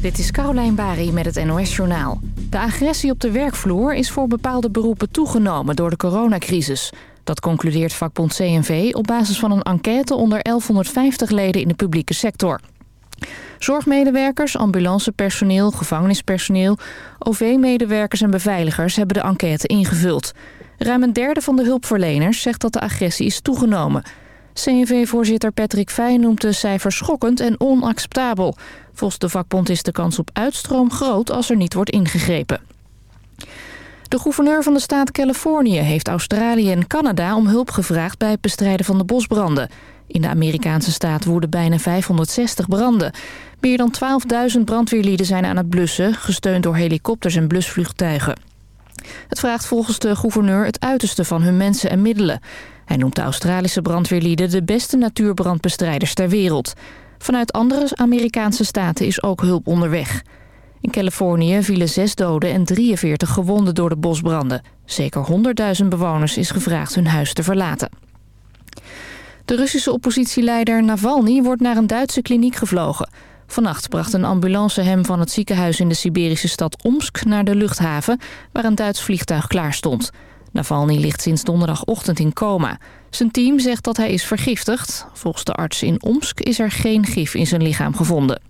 Dit is Caroline Bari met het NOS Journaal. De agressie op de werkvloer is voor bepaalde beroepen toegenomen door de coronacrisis. Dat concludeert vakbond CNV op basis van een enquête onder 1150 leden in de publieke sector. Zorgmedewerkers, ambulancepersoneel, gevangenispersoneel, OV-medewerkers en beveiligers hebben de enquête ingevuld. Ruim een derde van de hulpverleners zegt dat de agressie is toegenomen. CNV-voorzitter Patrick Fijn noemt de cijfers schokkend en onacceptabel. Volgens de vakbond is de kans op uitstroom groot als er niet wordt ingegrepen. De gouverneur van de staat Californië heeft Australië en Canada om hulp gevraagd bij het bestrijden van de bosbranden. In de Amerikaanse staat woeden bijna 560 branden. Meer dan 12.000 brandweerlieden zijn aan het blussen, gesteund door helikopters en blusvliegtuigen. Het vraagt volgens de gouverneur het uiterste van hun mensen en middelen. Hij noemt de Australische brandweerlieden de beste natuurbrandbestrijders ter wereld. Vanuit andere Amerikaanse staten is ook hulp onderweg. In Californië vielen zes doden en 43 gewonden door de bosbranden. Zeker 100.000 bewoners is gevraagd hun huis te verlaten. De Russische oppositieleider Navalny wordt naar een Duitse kliniek gevlogen. Vannacht bracht een ambulance hem van het ziekenhuis in de Siberische stad Omsk naar de luchthaven... waar een Duits vliegtuig klaar stond. Navalny ligt sinds donderdagochtend in coma. Zijn team zegt dat hij is vergiftigd. Volgens de arts in Omsk is er geen gif in zijn lichaam gevonden.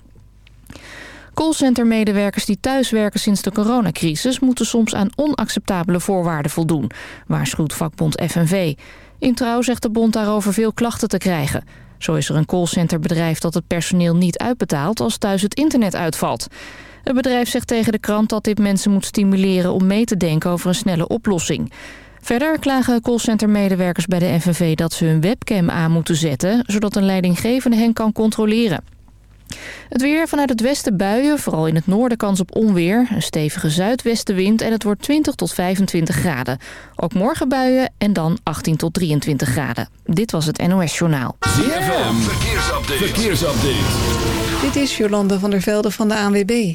Callcentermedewerkers die thuiswerken sinds de coronacrisis... moeten soms aan onacceptabele voorwaarden voldoen, waarschuwt vakbond FNV. In Trouw zegt de bond daarover veel klachten te krijgen. Zo is er een callcenterbedrijf dat het personeel niet uitbetaalt... als thuis het internet uitvalt. Het bedrijf zegt tegen de krant dat dit mensen moet stimuleren... om mee te denken over een snelle oplossing. Verder klagen callcentermedewerkers bij de FNV dat ze hun webcam aan moeten zetten... zodat een leidinggevende hen kan controleren. Het weer vanuit het westen buien, vooral in het noorden kans op onweer. Een stevige zuidwestenwind en het wordt 20 tot 25 graden. Ook morgen buien en dan 18 tot 23 graden. Dit was het NOS Journaal. ZFM, verkeersupdate. verkeersupdate. Dit is Jolanda van der Velde van de ANWB.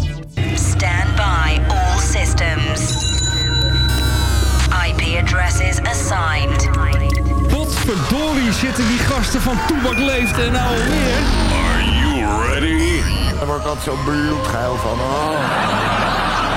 Stand by all systems. IP addresses assigned. Potverdorie zitten die gasten van Toebak Leeft en nou alweer. Are you ready? Daar word ik altijd zo bloedgeil van. Oh.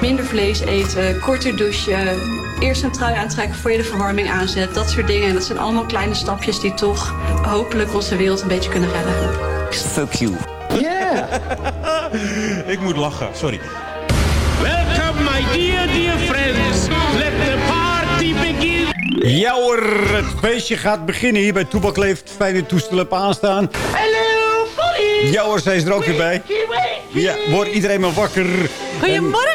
Minder vlees eten, korter douchen, eerst een trui aantrekken voor je de verwarming aanzet. Dat soort dingen. En dat zijn allemaal kleine stapjes die toch hopelijk onze wereld een beetje kunnen redden. Fuck you. Yeah. Ik moet lachen, sorry. Welcome my dear, dear friends. Let the party begin. Ja hoor, het feestje gaat beginnen hier bij Toebak Leeft. Fijne toestellen op aanstaan. Hallo, Polly. Ja hoor, zij is er ook weer bij. Ja, wordt iedereen maar wakker. Goedemorgen.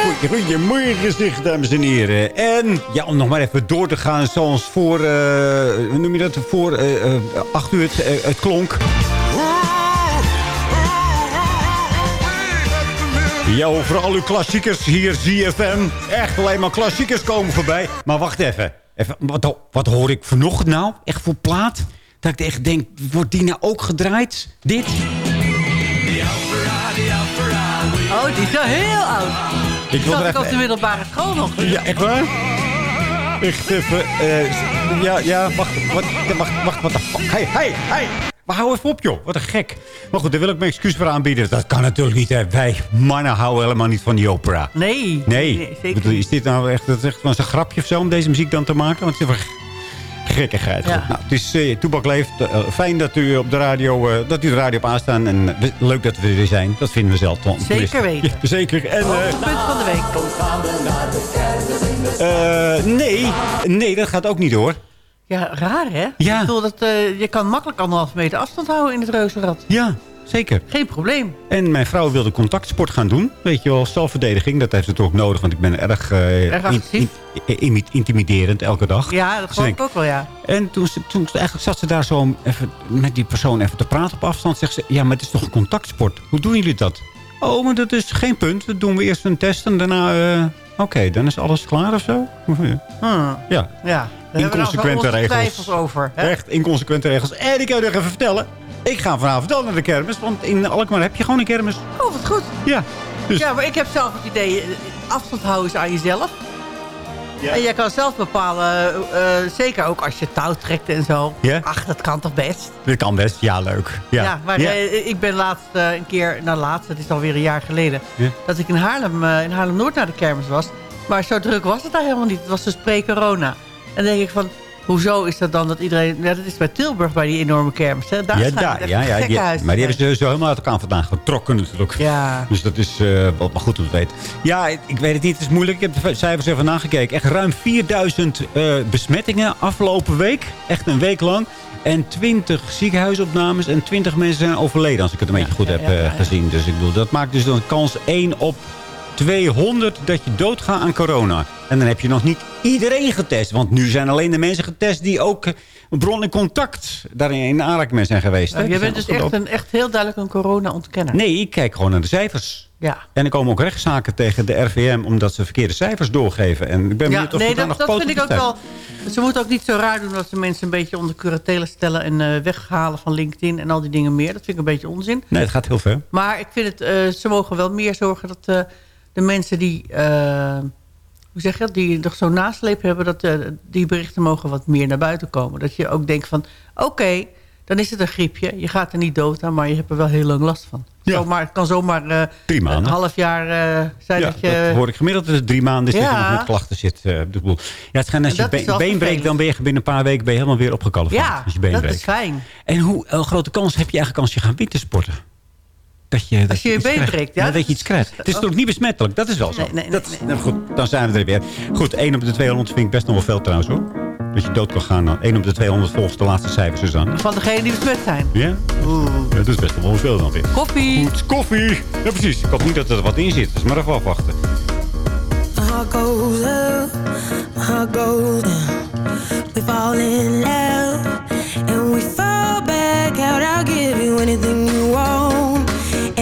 En, goedemorgen, zeg, dames en heren. En ja, om nog maar even door te gaan zoals voor, uh, hoe noem je dat, voor uh, uh, acht uur het, klonk. Ja, voor al uw klassiekers hier ZFM. Echt alleen maar klassiekers komen voorbij. Maar wacht even. even wat, wat hoor ik vanochtend nou? Echt voor plaat? Dat ik echt denk, wordt die nou ook gedraaid? Dit? Oh, die is wel heel oud. Ik wil zat ik op de middelbare school nog. Ja, echt waar? Echt even... eh, ja, ja, wacht, wat, wacht, wacht, wat de fuck. Hey, hey, hey. Maar hou even op, joh. Wat een gek. Maar goed, daar wil ik mijn excuus voor aanbieden. Dat kan natuurlijk niet, hè. Wij mannen houden helemaal niet van die opera. Nee. Nee. nee zeker bedoel, is dit nou echt, dat is echt een grapje of zo om deze muziek dan te maken? Want het is gekkigheid. Ja. Nou, het is uh, Toebak Leeft. Eh, fijn dat u op de radio, eh, dat u de radio op aanstaan. En eh, leuk dat we er weer zijn. Dat vinden we zelf. Zeker weten. Ja, zeker. En, eh, Punt van de week. eh, nee, nee, dat gaat ook niet door. Ja, raar hè? Ja. Ik bedoel, dat, eh, je kan makkelijk anderhalf meter afstand houden in het reuzenrad. Ja, zeker. Geen probleem. En mijn vrouw wilde contactsport gaan doen. Weet je wel, zelfverdediging. Dat heeft ze toch ook nodig, want ik ben erg, eh, Erg in- in- intimiderend elke dag. Ja, dat Dus geloof ik- ook wel, ja. En toen, ze- toen eigenlijk zat ze daar zo even met die persoon even te praten op afstand. Zegt ze, ja, maar het is toch een contactsport? Hoe doen jullie dat? Oh, maar dat is geen punt. Dan doen we eerst een test en daarna... eh, Oké, dan is alles klaar of zo? Hmm. Ja. Ja, daar hebben we nog wel Inconsequente onze regels. twijfels over. Hè? Echt inconsequente regels. En ik kan je nog even vertellen. Ik ga vanavond wel naar de kermis. Want in Alkmaar heb je gewoon een kermis. Oh, wat goed. Ja. Dus, Ja, maar ik heb zelf het idee, eh, afstand houden is aan jezelf. Ja. En jij kan zelf bepalen, eh, eh, zeker ook als je touw trekt en zo. Ja. Ach, dat kan toch best? dit kan best. Ja, leuk. Ja, Ja, maar Ja. ik ben laatst een keer, nou laatst, het is alweer een jaar geleden... Dat ik in Haarlem, in Haarlem-Noord naar de kermis was. Maar zo druk was het daar helemaal niet. Het was dus pre-corona. En dan denk ik van, hoezo is dat dan dat iedereen... Ja, dat is bij Tilburg bij die enorme kermis. Hè? Daar ja, daar, ja, ja, gekkenhuis maar die hebben ze zo helemaal uit elkaar vandaan getrokken natuurlijk. Ja. Dus dat is eh, wel maar goed om te weten. Ja, ik, ik weet het niet. Het is moeilijk. Ik heb de cijfers even nagekeken. Echt ruim 4000 eh, besmettingen afgelopen week. Echt een week lang. En 20 ziekenhuisopnames en 20 mensen zijn overleden. Als ik het een beetje goed ja, heb ja, eh, ja. gezien. Dus ik bedoel, dat maakt dus dan kans 1 op 200 dat je doodgaat aan corona. En dan heb je nog niet iedereen getest. Want nu zijn alleen de mensen getest die ook eh, bron in contact daarin in aanraking mee zijn geweest. Nou, Die je bent dus echt, een, echt heel duidelijk een corona-ontkenner. Nee, ik kijk gewoon naar de cijfers. Ja. En er komen ook rechtszaken tegen de RVM... omdat ze verkeerde cijfers doorgeven. En ik ben Ja, benieuwd of nee, dat, nog dat vind ik ook wel... Ze moeten ook niet zo raar doen dat ze mensen een beetje onder curatele stellen... en eh, weghalen van LinkedIn en al die dingen meer. Dat vind ik een beetje onzin. Nee, het gaat heel ver. Maar ik vind het, eh, ze mogen wel meer zorgen dat eh, de mensen die, eh, hoe zeg je dat, die nog zo'n nasleep hebben, dat eh, die berichten mogen wat meer naar buiten komen. Dat je ook denkt van, oké, dan is het een griepje. Je gaat er niet dood aan, maar je hebt er wel heel lang last van. Ja. Zomaar, het kan zomaar eh, Drie maanden. een half jaar zijn Ja, dat je... dat hoor ik gemiddeld. Dat het drie maanden is dat je Ja. nog met klachten zit. de boel. Ja, het als je been, breekt, dan ben je binnen een paar weken ben je helemaal weer opgekalfeerd. ja, als je been dat breekt. is fijn. En hoe grote kans heb je eigenlijk als je gaat wintersporten? Dat je, dat Als je je iets been krijgt. breekt, ja. dat je iets krijgt. Het is toch niet besmettelijk? Dat is wel zo. Nee, nee, dat, nee. nou goed, dan zijn we er weer. Goed, 1 op de 200 vind ik best nog wel veel trouwens hoor. Dat je dood kan gaan. dan. 1 op de 200 volgens de laatste cijfers dus dan. Van degenen die besmet zijn. Ja? ja dat is best nog wel veel dan weer. Koffie. Goed, koffie. Ja, precies. Ik hoop niet dat er wat in zit. Dus maar even afwachten. My heart goes up, my heart goes down. We fall in love, and we fall back out. I'll give you anything you want,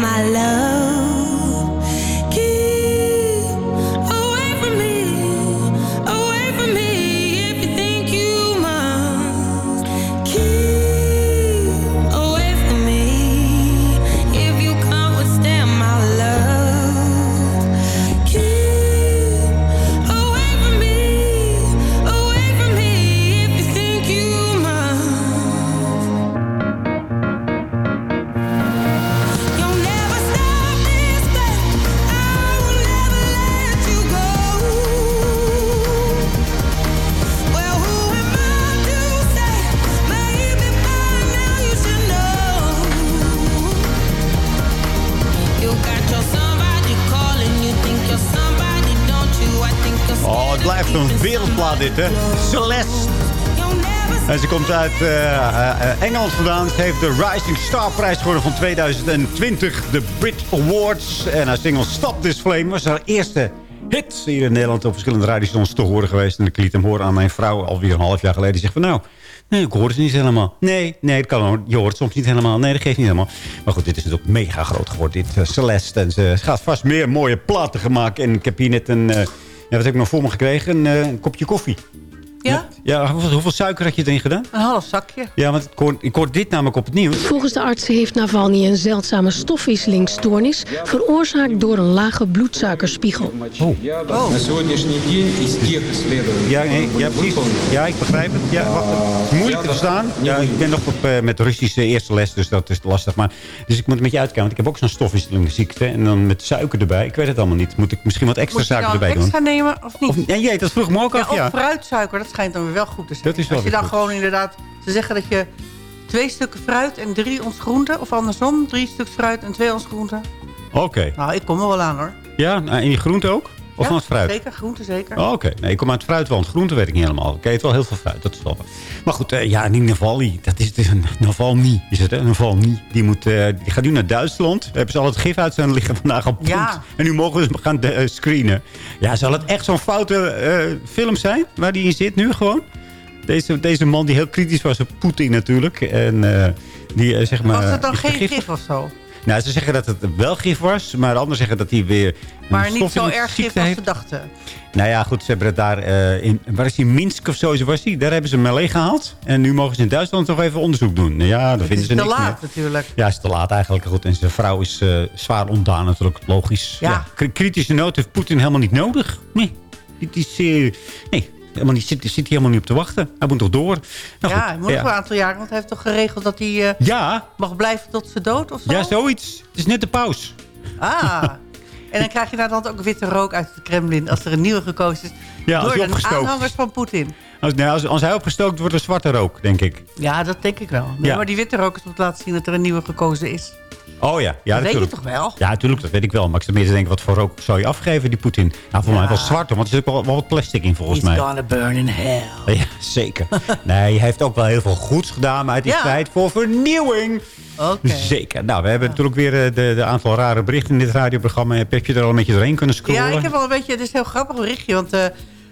My love. Celeste. En ze komt uit eh, eh, Engeland vandaan. Ze heeft de Rising Star prijs gewonnen van 2020. De Brit Awards. En haar single Stop This Flame was haar eerste hit. Hier in Nederland op verschillende radiostations te horen geweest. En ik liet hem horen aan mijn vrouw alweer een half jaar geleden. Die zegt van nou... Nee, ik hoor het niet helemaal. Nee, nee, dat kan. Je hoort het soms niet helemaal. Nee, dat geeft niet helemaal. Maar goed, dit is natuurlijk mega groot geworden. Dit eh, Celeste. En ze gaat vast meer mooie platen gemaakt. En ik heb hier net een... ja, wat heb ik nog voor me gekregen? Een, eh, een kopje koffie. Ja? Ja, hoeveel, hoeveel suiker had je erin gedaan? Een half zakje. Ja, want ik hoor, ik hoor dit namelijk op het nieuws. Volgens de artsen heeft Navalny een zeldzame stofwisselingsstoornis... veroorzaakt door een lage bloedsuikerspiegel. Oh. Ja, nee, ja, precies. Ja, ik begrijp het. Ja, wacht, het is moeilijk te verstaan. Ja, ik ben nog op, eh, met Russische eerste les, dus dat is lastig. Maar, dus ik moet een beetje uitkijken, want ik heb ook zo'n stofwisselingsziekte. En dan met suiker erbij. Ik weet het allemaal niet. Moet ik misschien wat extra Moet je suiker nou erbij extra doen? nemen of niet? Of, ja, jij, dat vroeg me ook Ja, af, of ja. fruitsuiker, dat schijnt dan wel goed te zijn. Dat is wel Als je dan goed. gewoon inderdaad... Ze zeggen dat je twee stukken fruit en drie ons groente... of andersom, drie stuks fruit en twee ons groente. Oké. Nou, ik kom er wel aan hoor. Ja, nou, en die groente ook? Of van het fruit? zeker. Groente zeker. Oh, Oké, nee, ik kom uit het fruit, want groente weet ik niet helemaal. Ik eet wel heel veel fruit, dat is wel. Maar goed, eh, ja, die Navalny, dat is, het is een Navalny, is het, hè? Navalny. Die, moet, eh, die gaat nu naar Duitsland. Daar hebben ze al het gif uit zijn lichaam vandaag op Ja. En nu mogen ze gaan eh, screenen. Ja, zal het echt zo'n foute film zijn, waar die in zit nu gewoon? Deze, deze man die heel kritisch was op Poetin natuurlijk. En die, zeg maar... Was het dan geen gif of zo? Nou, ze zeggen dat het wel gif was, maar de anderen zeggen dat hij weer... Maar niet zo erg gif als ze dachten. Nou ja, goed, ze hebben het daar eh, in... Waar is die? Minsk of zo was die? Daar hebben ze hem leeggehaald. En nu mogen ze in Duitsland toch even onderzoek doen. Nou ja, Het vinden is ze te niks laat meer. natuurlijk. Ja, het is te laat eigenlijk. Goed, en zijn vrouw is eh, zwaar ontdaan natuurlijk, logisch. Ja. kritische nood heeft Poetin helemaal niet nodig. Nee, dit is... nee, helemaal niet, zit, zit hij helemaal niet op te wachten. Hij moet toch door. Nou, ja, goed, hij moet nog een aantal jaren, want hij heeft toch geregeld dat hij eh, Ja, mag blijven tot zijn dood of zo? ja, zoiets. Het is net de paus. Ah, en dan krijg je de hand ook witte rook uit het Kremlin als er een nieuwe gekozen is. Ja, als door de aanhangers van Poetin. Als, nee, als, als hij opgestookt wordt, een zwarte rook, denk ik. Ja, dat denk ik wel. Nee, Ja. Maar die witte rook is om te laten zien dat er een nieuwe gekozen is. Oh ja, ja Dat weet je toch wel? Ja, natuurlijk, dat weet ik wel. Maar ik zit meer te denken, wat voor rook zou je afgeven, die Poetin? Nou, voor mij wel zwart, want er zit ook wel, wel wat plastic in, volgens He's mij. gonna burn in hell. Ja, zeker. nee, hij heeft ook wel heel veel goeds gedaan, maar het is Ja. tijd voor vernieuwing. Oké. Zeker. Nou, we hebben natuurlijk weer eh, de, de aantal rare berichten in dit radioprogramma. Heb je er al een beetje doorheen kunnen scrollen? Ja, ik heb wel een beetje... Het is een heel grappig berichtje, want eh,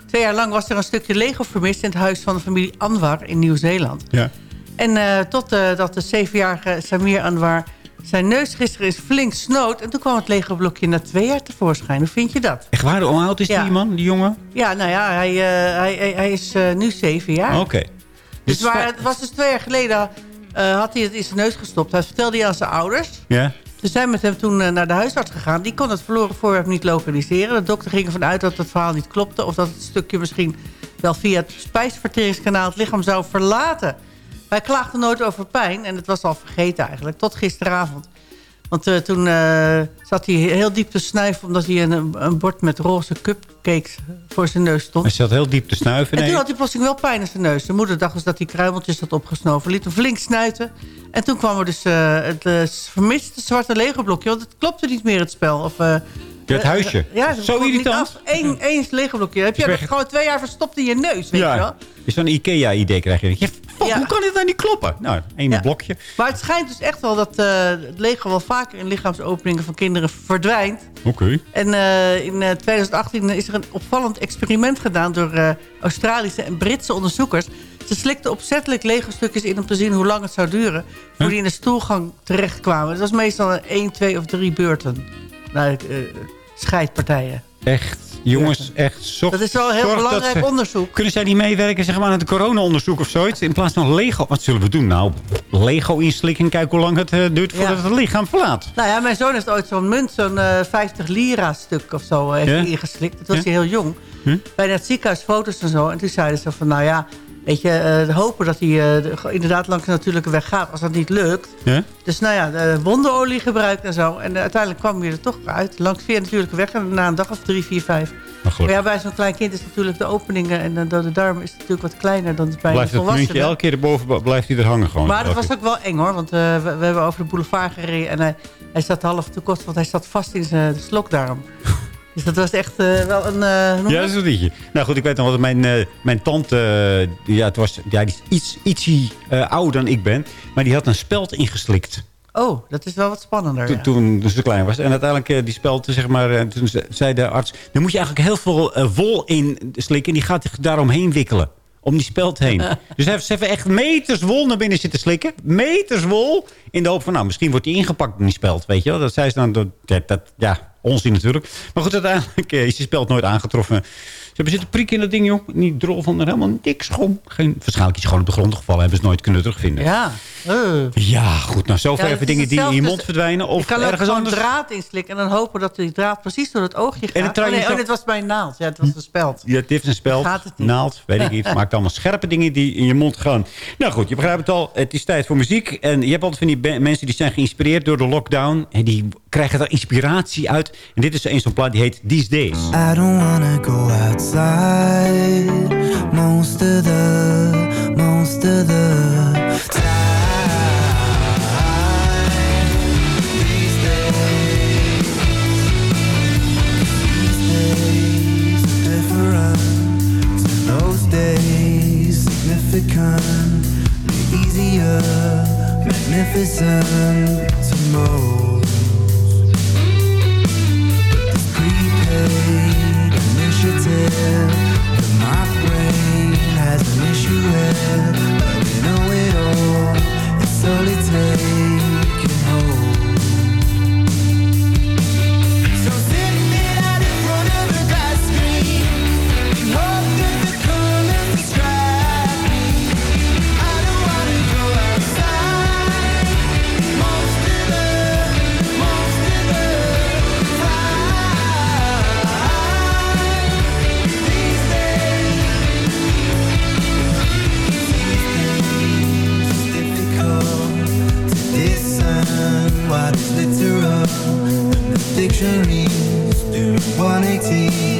twee jaar lang was er een stukje Lego vermist... in het huis van de familie Anwar in Nieuw-Zeeland. Ja. En eh totdat dat de zevenjarige Samir Anwar zijn neus gisteren is flink snoot... en toen kwam het Lego-blokje na twee jaar tevoorschijn. Hoe vind je dat? Echt waar? Hoe oud is Ja. die man, die jongen? Ja, nou ja, hij, eh, hij, hij, hij is eh, nu zeven jaar. Oké. Dus Dus va- het was dus twee jaar geleden... eh, had hij het in zijn neus gestopt. Dat vertelde hij aan zijn ouders. Ja? Ze zijn met hem toen naar de huisarts gegaan. Die kon het verloren voorwerp niet lokaliseren. De dokter ging ervan uit dat het verhaal niet klopte... of dat het stukje misschien wel via het spijsverteringskanaal... het lichaam zou verlaten. Hij klaagde nooit over pijn en het was al vergeten eigenlijk. Tot gisteravond. Want eh, toen eh, zat hij heel diep te snuiven... omdat hij een, een bord met roze cupcakes voor zijn neus stond. Hij zat heel diep te snuiven. En Nee. toen had hij plotseling wel pijn in zijn neus. De moeder dacht dus dat hij kruimeltjes had opgesnoven. Liet hem flink snuiten. En toen kwam er dus eh, het vermiste zwarte Lego-blokje. Want het klopte niet meer, het spel. Of, Ja, het huisje. ja, Zo irritant. Eén, één Lego-blokje. Heb je dat gewoon twee jaar verstopt in je neus, weet je wel? Ja, is zo'n Ikea-idee krijg je. Ja, fuck, Ja. Hoe kan dit nou niet kloppen? Nou, één Ja. blokje. Maar het schijnt dus echt wel dat eh, het Lego wel vaker in lichaamsopeningen van kinderen verdwijnt. Oké. En eh, in eh, 2018 is er een opvallend experiment gedaan door eh, Australische en Britse onderzoekers. Ze slikte opzettelijk Lego-stukjes in om te zien hoe lang het zou duren... voor die in de stoelgang terechtkwamen. Het was meestal een 1, 2 of 3 beurten. Nou, eh, scheidpartijen. Echt, jongens, echt. Zorg, Dat is wel een heel dat belangrijk ze- onderzoek. Kunnen zij niet meewerken zeg maar, aan het corona-onderzoek of zoiets? In plaats van Lego. Wat zullen we doen? Nou, Lego inslikken en kijken hoe lang het eh, duurt voordat Ja. het lichaam verlaat. Nou ja, mijn zoon heeft ooit zo'n munt, zo'n eh, 50 lira stuk of zo, eh, heeft Ja? ingeslikt. Toen was Ja? hij heel jong. Hm? Bij het ziekenhuis foto's en zo. En toen zeiden ze van, nou ja, weet je, eh, hopen dat hij eh, de- inderdaad langs de natuurlijke weg gaat. Als dat niet lukt. Ja? Dus nou ja, de wonderolie gebruikt en zo. En eh, uiteindelijk kwam hij er toch uit. Langs via de natuurlijke weg. En na een dag of drie, vier, vijf. Maar goed. Maar ja, bij zo'n klein kind is natuurlijk de openingen en de dode darm is natuurlijk wat kleiner dan bij een Blijft het volwassene. muntje elke keer erboven blijft hij er hangen gewoon. Maar dat was ook wel eng hoor. Want eh, we, we hebben over de boulevard gereden. En hij, hij zat half te kost, want hij zat vast in zijn slokdarm. dus dat was echt eh, wel een... eh, Ja, dat is een liedje. Nou goed, ik weet nog wat mijn, eh, mijn tante... ja, het was, ja, die is iets, ietsie ouder dan ik ben. Maar die had een speld ingeslikt. Oh, dat is wel wat spannender. Toen, ja. toen ze klein was. En uiteindelijk die speld, zeg maar... toen ze- zei de arts... Dan moet je eigenlijk heel veel wol in slikken. En die gaat zich daaromheen wikkelen. Om die speld heen. dus heeft ze even echt meters wol naar binnen zitten slikken. Meters wol. In de hoop van, nou, misschien wordt die ingepakt in die speld. Weet je wel? Dat zei ze dan... Dat, ja, onzin natuurlijk. Maar goed, uiteindelijk eh, is die speld nooit aangetroffen. Ze hebben zitten prikken in dat ding, joh. Die drol van er helemaal niks gewoon. Geen, waarschijnlijk is gewoon op de grond gevallen. Hebben ze nooit kunnen terugvinden. Ja. Eh. Ja, goed. Nou, zover Ja, even het is dingen die in je mond verdwijnen. Of je kan ergens gewoon anders. draad inslikken en dan hopen dat die draad precies door het oogje gaat. En trouw oh, nee, oh, dit was mijn naald. Ja, het was een speld. Ja, het heeft een speld, Gaat het niet. naald, weet ik niet. Het maakt allemaal scherpe dingen die in je mond gaan. Nou goed, je begrijpt het al. Het is tijd voor muziek. En je hebt altijd van die mensen die zijn geïnspireerd door de lockdown. En die krijgen daar inspiratie uit. En dit is een zo'n plaat die heet These Days. I don't wanna go outside most of the, most of the time. Those days. Significant, easier, magnificent to most. solitary centuries, doing 180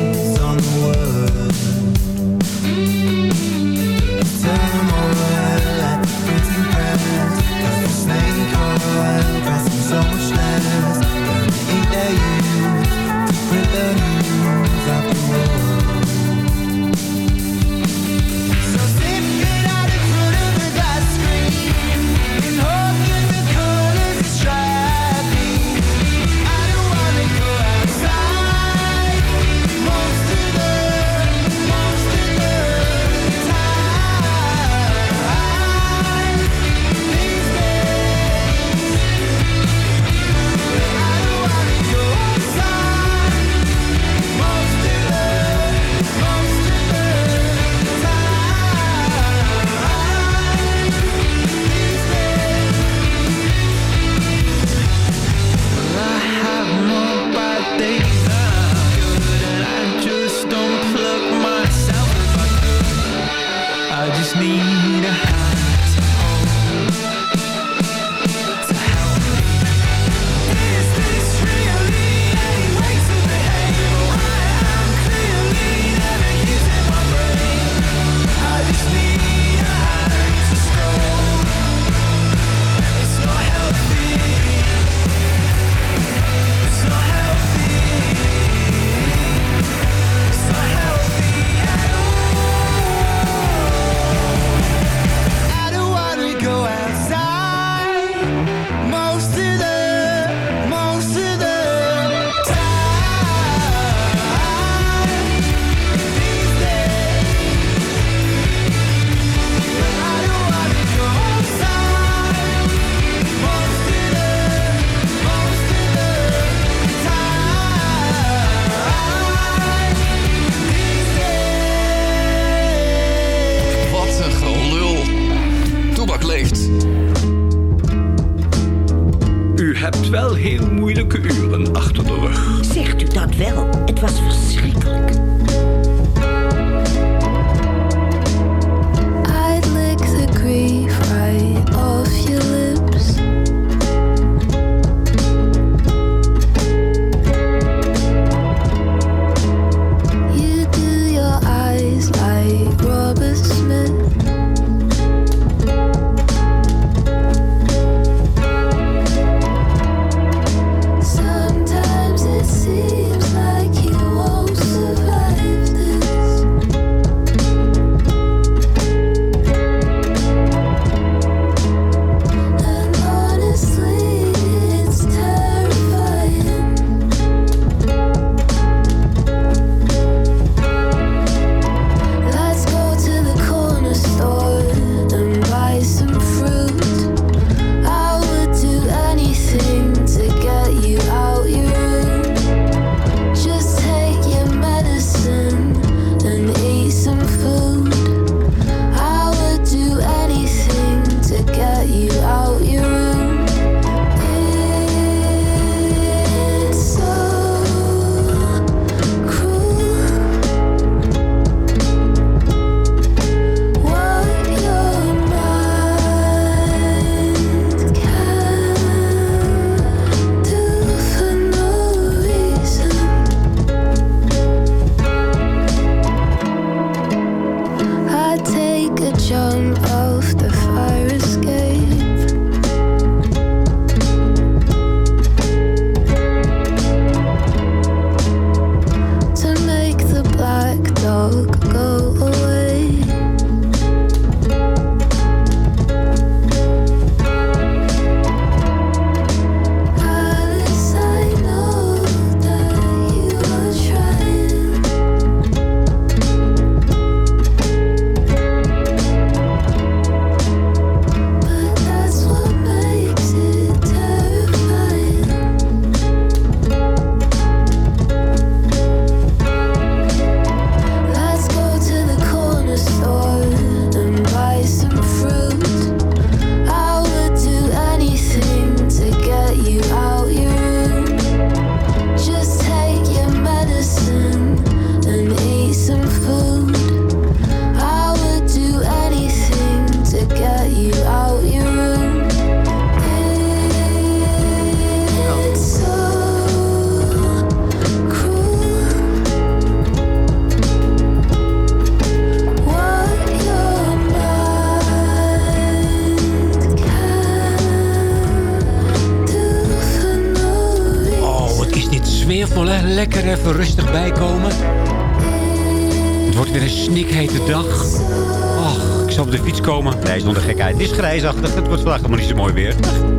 gekheid. Het wordt vandaag helemaal niet zo mooi weer.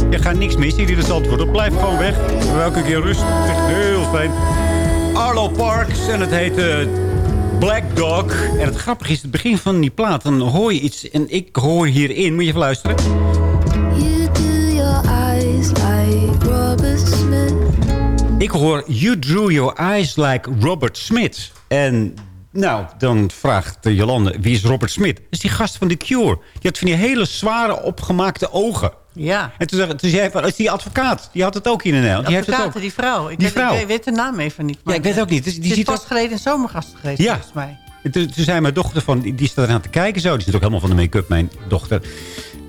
Je gaat niks missen hier in het antwoord. Blijf gewoon weg. Welke keer rust. Het is heel fijn. Arlo Parks. En het heet eh, Black Dog. En het grappige is, het begin van die plaat. Dan hoor je iets. En ik hoor hierin. Moet je even luisteren. You do your eyes like Robert Smith. Ik hoor You Drew Your Eyes Like Robert Smith. En nou, dan vraagt eh, Jolande, wie is Robert Smith? Dat is die gast van The Cure. Die had van die hele zware opgemaakte ogen. Ja. En toen, zei- toen zei hij van, is die advocaat? Die had het ook hier in Nederland. Die heeft het ook. Die vrouw. Ik Die weet, vrouw. Ik weet de naam even niet. Ja, ik weet ook niet. Dus die is ziet pas geleden in zomergast geweest, Ja. volgens mij. En toen, toen zei mijn dochter van, die, die staat eraan te kijken zo. Die zit ook helemaal van de make-up, mijn dochter.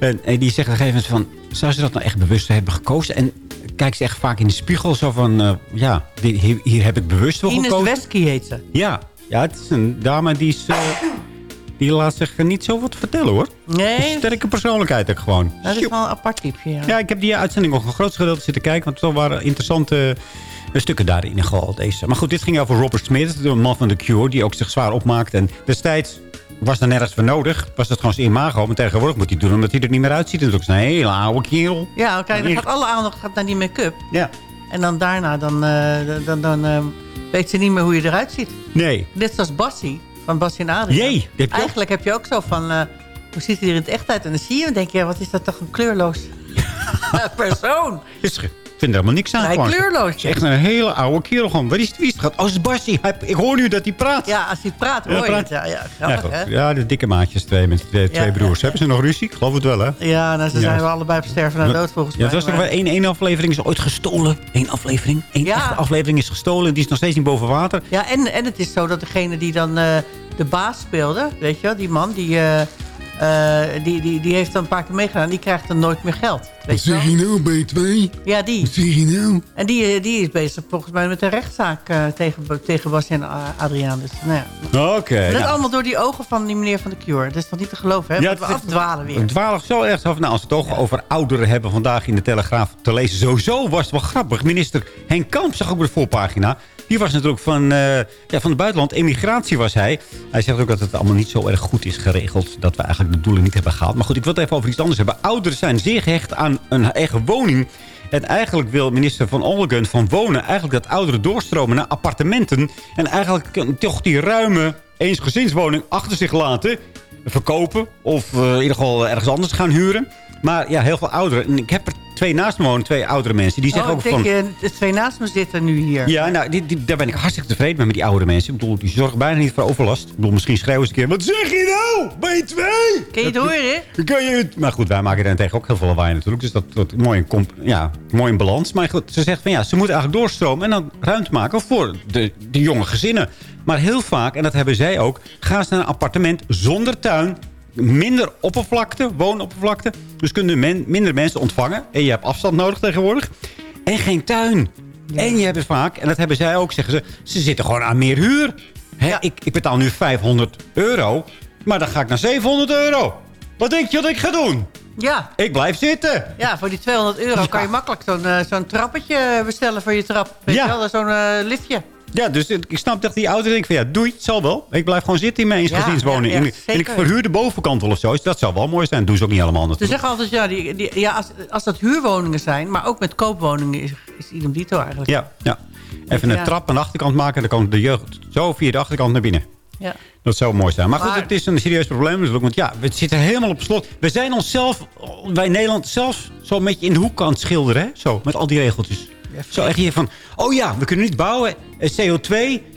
En, en die zegt op een gegeven moment van, zou ze dat nou echt bewust hebben gekozen? En kijkt ze echt vaak in de spiegel zo van, eh, ja, hier, hier heb ik bewust Ines gekozen. Wesky heet ze. Ja, ja, het is een dame die is... eh, die laat zich niet zo wat vertellen, hoor. Nee. Een sterke persoonlijkheid ook gewoon. Dat is wel een apart type, ja. Ja, ik heb die uitzending nog een groot gedeelte zitten kijken. Want er waren interessante eh, stukken daarin in geval. Deze. Maar goed, dit ging over Robert Smith, de man van The Cure. Die ook zich zwaar opmaakt. En destijds was er nergens voor nodig. Was het gewoon zijn imago. Maar tegenwoordig moet hij doen omdat hij er niet meer uitziet. Het is ook zo'n hele oude kerel. Ja, kijk, dan gaat alle aandacht gaat naar die make-up. Ja. En dan daarna, dan, eh, dan, dan weet ze niet meer hoe je eruit ziet. Nee. Net zoals Bassie, van Bassie en Adriaan. Jee, heb je ook. Eigenlijk heb je ook zo van, eh, hoe ziet hij er in het echt uit? En dan zie je en denk je, ja, wat is dat toch een kleurloos persoon. Is vind er helemaal niks aan. Vrij gewoon. kleurloos, Het is echt een hele oude kerel gewoon. Waar is het? Wie is het? gaat? Oh, het is Bassie. Hij- Ik hoor nu dat hij praat. Ja, als hij praat Ja, hoor je het. Ja, ja, Ja, grappig goed. hè? ja, de dikke maatjes, twee, met twee, twee Ja, broers. ja. Hebben ze nog ruzie? Ik geloof het wel, hè? Ja, nou, ze Ja. zijn we allebei op sterven naar dood volgens Ja, mij. het was nog maar- wel één, één aflevering is ooit gestolen. Eén aflevering. Eén Ja. echte aflevering is gestolen. Die is nog steeds niet boven water. Ja, en, en het is zo dat degene die dan eh, de baas speelde, weet je wel, die man, die, eh, eh, die, die, die heeft dan een paar keer meegedaan. Die krijgt dan nooit meer geld. Weet je nou, B2? Ja, die. Wat zeg je nou? En die, eh, die is bezig volgens mij met een rechtszaak eh, tegen, tegen Bas en Adriaan. Dus, nou ja. Oké. Dat nou. allemaal door die ogen van die meneer van de Cure. Dat is toch niet te geloven, hè? Ja, dat we afdwalen weer. Het dwaalt zo erg af. Nou, als we het toch over ouderen hebben vandaag in de Telegraaf te lezen. Sowieso was het wel grappig. Minister Henk Kamp zag ook op de voorpagina. Die was natuurlijk van, eh, ja, van het buitenland. Emigratie was hij. Hij zegt ook dat het allemaal niet zo erg goed is geregeld. Dat we eigenlijk de doelen niet hebben gehaald. Maar goed, ik wil het even over iets anders hebben. Ouderen zijn zeer gehecht aan een eigen woning. En eigenlijk wil minister Van Olgen van Wonen... eigenlijk dat ouderen doorstromen naar appartementen. En eigenlijk toch die ruime eensgezinswoning achter zich laten verkopen. Of eh, in ieder geval ergens anders gaan huren. Maar ja, heel veel ouderen. En ik heb er twee naast me wonen, twee oudere mensen. Die zeggen Oh, ook van... denk, eh, de twee naast me zitten nu hier. Ja, nou, die, die- daar ben ik hartstikke tevreden mee met die oude mensen. Ik bedoel, die zorgen bijna niet voor overlast. Ik bedoel, misschien schreeuwen ze een keer... Wat zeg je nou? B2? Kun je het horen? Kun je het... Maar goed, wij maken daarentegen ook heel veel lawaai natuurlijk. Dus dat, dat mooi, in comp- ja, mooi in balans. Maar goed, ze zegt van ja, ze moeten eigenlijk doorstromen... en dan ruimte maken voor de, de jonge gezinnen. Maar heel vaak, en dat hebben zij ook... gaan ze naar een appartement zonder tuin... Minder oppervlakte, woonoppervlakte. Dus kunnen men, minder mensen ontvangen. En je hebt afstand nodig tegenwoordig. En geen tuin. En je hebt vaak, en dat hebben zij ook, zeggen ze... ze zitten gewoon aan meer huur. Hè, ik, ik betaal nu 500 euro, maar dan ga ik naar 700 euro. Wat denk je dat ik ga doen? Ja. Ik blijf zitten. Ja, voor die 200 euro kan je makkelijk zo'n eh, zo'n trappetje bestellen voor je trap. Weet Ja. zo'n eh, liftje. Ja, dus ik snap dat die ouderen denken van ja, doei, het zal wel. Ik blijf gewoon zitten in mijn eensgezinswoning. ja, ja, en, ik- verhuur de bovenkant wel of zo. Dus dat zou wel mooi zijn. Doen ze ook niet allemaal Ze natuurlijk. zeggen altijd, ja, die, die, ja als, als dat huurwoningen zijn, maar ook met koopwoningen is, is idem dito eigenlijk. Ja, ja. Even Ja. een trap aan de achterkant maken. Dan kan de jeugd zo via de achterkant naar binnen. Ja. Dat zou mooi zijn. Maar goed, het is een serieus probleem natuurlijk. Want ja, we zitten helemaal op slot. We zijn onszelf, wij Nederland, zelf zo een beetje in de hoek aan het schilderen. Hè? Zo, met al die regeltjes. Zo echt hier van, oh ja, we kunnen niet bouwen. eh, CO2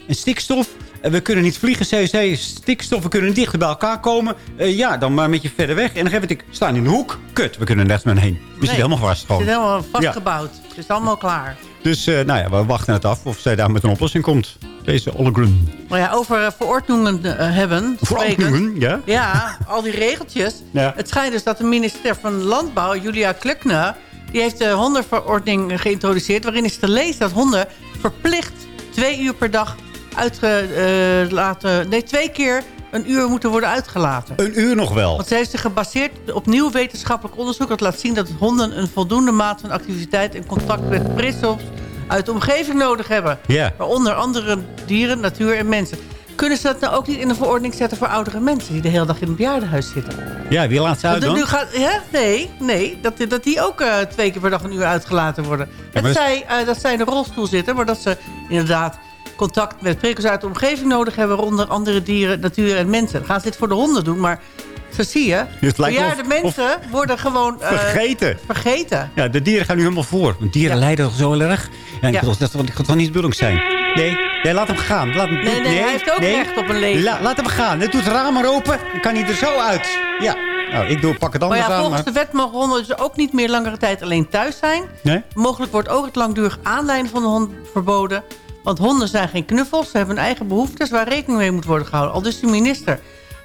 en stikstof. Eh, We kunnen niet vliegen, CO2, stikstof. We kunnen dichter bij elkaar komen. Eh, ja, dan maar een beetje verder weg. En dan heb ik, staan in de hoek. Kut, we kunnen nergens meer heen. We zitten Nee, helemaal vast Het gewoon. is helemaal Ja. vastgebouwd. Het is allemaal klaar. Dus nou ja, we wachten het af of zij daar met een oplossing komt. Deze Ollegren. Maar ja, over eh, verordeningen eh, hebben. Verordeningen, ja? Ja, al die regeltjes. Ja. Het schijnt dus dat de minister van Landbouw, Julia Klukne... die heeft de hondenverordening geïntroduceerd... waarin is te lezen dat honden verplicht twee uur per dag uitgelaten... nee, twee keer een uur moeten worden uitgelaten. Een uur nog wel. Want ze heeft zich gebaseerd op nieuw wetenschappelijk onderzoek... dat laat zien dat honden een voldoende maat van activiteit... en contact met prikkels uit de omgeving nodig hebben. Ja. Waaronder andere dieren, natuur en mensen. Kunnen ze dat nou ook niet in een verordening zetten voor oudere mensen... die de hele dag in het bejaardenhuis zitten? Ja, wie laat ze uit Dat dan? nu gaat, hè? Nee, nee dat, dat die ook eh, twee keer per dag een uur uitgelaten worden. Ja, dat, zij, eh, dat zij in een rolstoel zitten... maar dat ze inderdaad contact met prikkels uit de omgeving nodig hebben... waaronder andere dieren, natuur en mensen. Dan gaan ze dit voor de honden doen, maar... Zo zie je, wel bejaarde of- mensen worden gewoon... eh, Vergeten. Vergeten. Ja, de dieren gaan nu helemaal voor. Want dieren lijden toch zo erg. Ja, ik Ja. bedoel, dat dat gaat wel niet de bedoeling zijn. Nee, nee, laat hem gaan. Laat hem, Nee, nee, hij heeft ook recht op een leven. La- laat hem gaan. Het doet het raam maar open. Dan kan hij er zo uit. Ja. Nou, ik doe, pak het Maar anders ja, aan. volgens Maar... de wet mogen honden dus ook niet meer langere tijd alleen thuis zijn. Nee? Mogelijk wordt ook het langdurig aanlijnen van de hond verboden. Want honden zijn geen knuffels. Ze hebben hun eigen behoeftes waar rekening mee moet worden gehouden. Al dus de minister.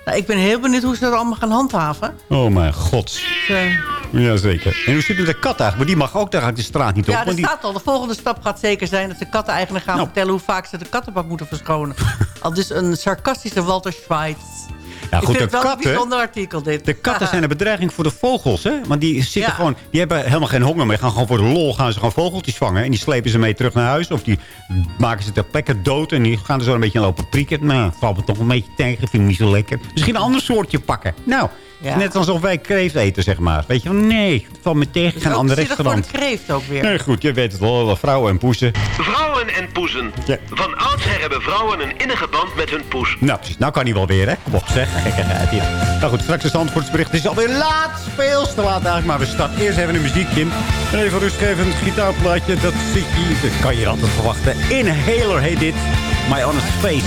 Nou, ik ben heel benieuwd hoe ze dat allemaal gaan handhaven. Oh mijn god. Dus, Jazeker. En hoe zit het met de kat eigenlijk? Maar die mag ook daar de straat niet op. ja, die... staat al. De volgende stap gaat zeker zijn dat de katteneigenaren gaan Nou. vertellen... hoe vaak ze de kattenbak moeten verschonen. al dus een sarcastische Walter Schweitz. Ja, ik goed, vind de het wel katten- een bijzonder artikel dit. De katten zijn een bedreiging voor de vogels, hè? Want die zitten Ja. gewoon, die hebben helemaal geen honger meer. Gaan gewoon voor de lol gaan ze gewoon vogeltjes vangen. En die slepen ze mee terug naar huis. Of die maken ze ter plekke dood. En die gaan er zo een beetje lopen prikken. Nou, valt me toch een beetje tegen. Vind ik niet zo lekker. Misschien een ander soortje pakken. Nou, Ja. Net alsof wij kreeft eten, zeg maar. Weet je wel, nee, het valt me tegen. Ik ga een Ook ander zielig voor restaurant. de kreeft ook weer. Nee, goed, je weet het wel. Vrouwen en poesen. Vrouwen en poezen. Ja. Van oudsher hebben vrouwen een innige band met hun poes. Nou, precies. Nou kan hij wel weer, hè? Kom op, zeg. Gekkigheid hier. Nou goed, straks de Zandvoortsbericht. Het is alweer laat. Veel te laat eigenlijk. Maar we starten eerst even een muziekje. En even rustgevend gitaarplaatje. Dat, zie je, dat kan je altijd verwachten. Inhaler heet dit. My Honest Face.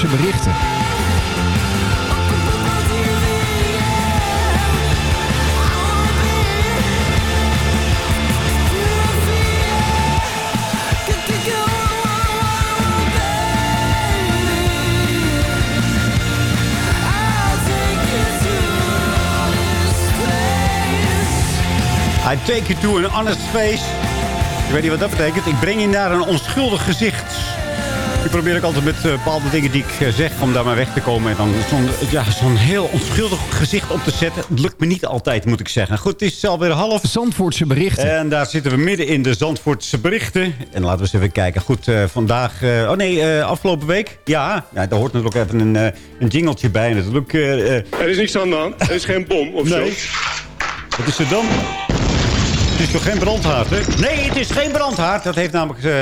Zandvoortse berichten. I take you to an honest face. Ik weet niet wat dat betekent. Ik breng je naar een onschuldig gezicht. Ik probeer ook altijd met eh, bepaalde dingen die ik eh, zeg... om daar maar weg te komen. En dan zo'n ja, zo'n heel onschuldig gezicht op te zetten. Het lukt me niet altijd, moet ik zeggen. Goed, het is alweer half. Zandvoortse berichten. En daar zitten we midden in de Zandvoortse berichten. En laten we eens even kijken. Goed, eh, vandaag... eh, oh nee, eh, afgelopen week. Ja, ja, daar hoort natuurlijk even een, eh, een jingeltje bij. Natuurlijk. eh, eh, Er is niks aan de hand. Er is geen bom of Nee. zo. wat is er dan? Het is toch geen brandhaard, hè? Nee, het is geen brandhaard. Dat heeft namelijk eh,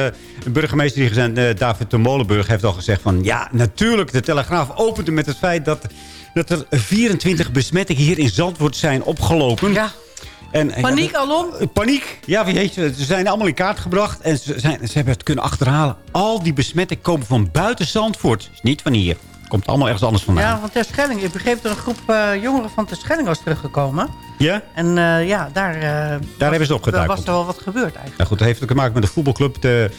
de burgemeester die gezegd, eh, David de Molenburg, heeft al gezegd van... Ja, natuurlijk, de Telegraaf opende met het feit dat, dat er 24 besmettingen hier in Zandvoort zijn opgelopen. Ja. En, eh, Paniek ja, alom? Paniek. Ja, weet je, ze zijn allemaal in kaart gebracht. En ze, zijn, ze hebben het kunnen achterhalen. Al die besmettingen komen van buiten Zandvoort. Is niet van hier. Komt allemaal ergens anders vandaan. Ja, van Terschelling. Ik begreep dat een groep eh, jongeren van Terschelling was teruggekomen. Ja? En eh, ja, daar, eh, Daar was, hebben ze opgeduikeld. was er wel wat gebeurd eigenlijk. Nou goed, dat heeft te maken met de voetbalclub. De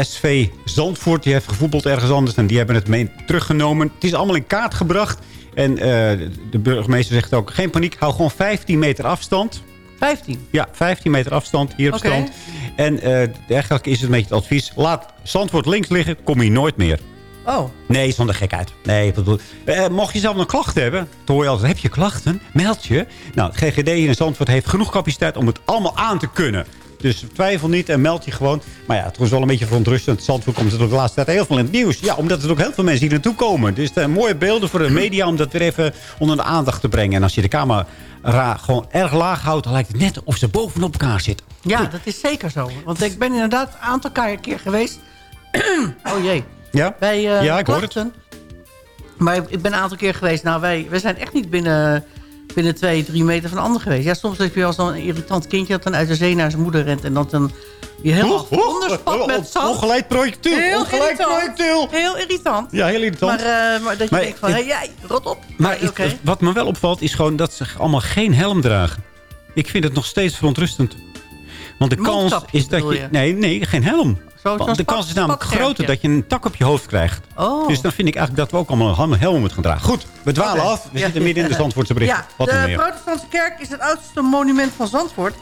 SV Zandvoort. Die heeft gevoetbald ergens anders. En die hebben het mee teruggenomen. Het is allemaal in kaart gebracht. En de burgemeester zegt ook... Geen paniek, hou gewoon 15 meter afstand. 15? Ja, 15 meter afstand hier op Oké. strand. En eigenlijk is het een beetje het advies. Laat Zandvoort links liggen, kom hier nooit meer. Oh, Nee, zonder gekheid. Nee, ik bedoel, eh, mocht je zelf een klacht hebben, dan hoor je altijd, heb je klachten? Meld je. Nou, het GGD hier in Zandvoort heeft genoeg capaciteit om het allemaal aan te kunnen. Dus twijfel niet en meld je gewoon. Maar ja, het was wel een beetje verontrustend. Zandvoort komt natuurlijk de laatste tijd heel veel in het nieuws. Ja, omdat er ook heel veel mensen hier naartoe komen. Dus uh, mooie beelden voor de media om dat weer even onder de aandacht te brengen. En als je de camera gewoon erg laag houdt... dan lijkt het net of ze bovenop elkaar zitten. Ja, dat is zeker zo. Want ik ben inderdaad een aantal keer geweest. oh jee. Ja, Bij, uh, ja ik hoor het. Maar ik ben een aantal keer geweest. Nou, wij, wij zijn echt niet binnen, binnen twee, drie meter van de ander geweest. Ja, soms heb je wel zo'n irritant kindje... dat dan uit de zee naar zijn moeder rent... en dat dan je helemaal onderspat met zand. Ongeleid projectiel. Heel Ongeleid irritant. projectiel. Heel irritant. Ja, heel irritant. Maar, uh, maar dat je Maar denkt van, hé jij, rot op. Maar wat me wel opvalt is gewoon dat ze allemaal geen helm dragen. Ik vind het nog steeds verontrustend. Want de kans is dat je... je? Nee, nee, geen helm. Zo- Want de kans is namelijk groter dat je een tak op je hoofd krijgt. Oh. Dus dan vind ik eigenlijk dat we ook allemaal een helm moeten gaan dragen. Goed, we dwalen af. We Ja. zitten midden in de Zandvoortse bericht. Ja, Wat de protestantse kerk is het oudste monument van Zandvoort.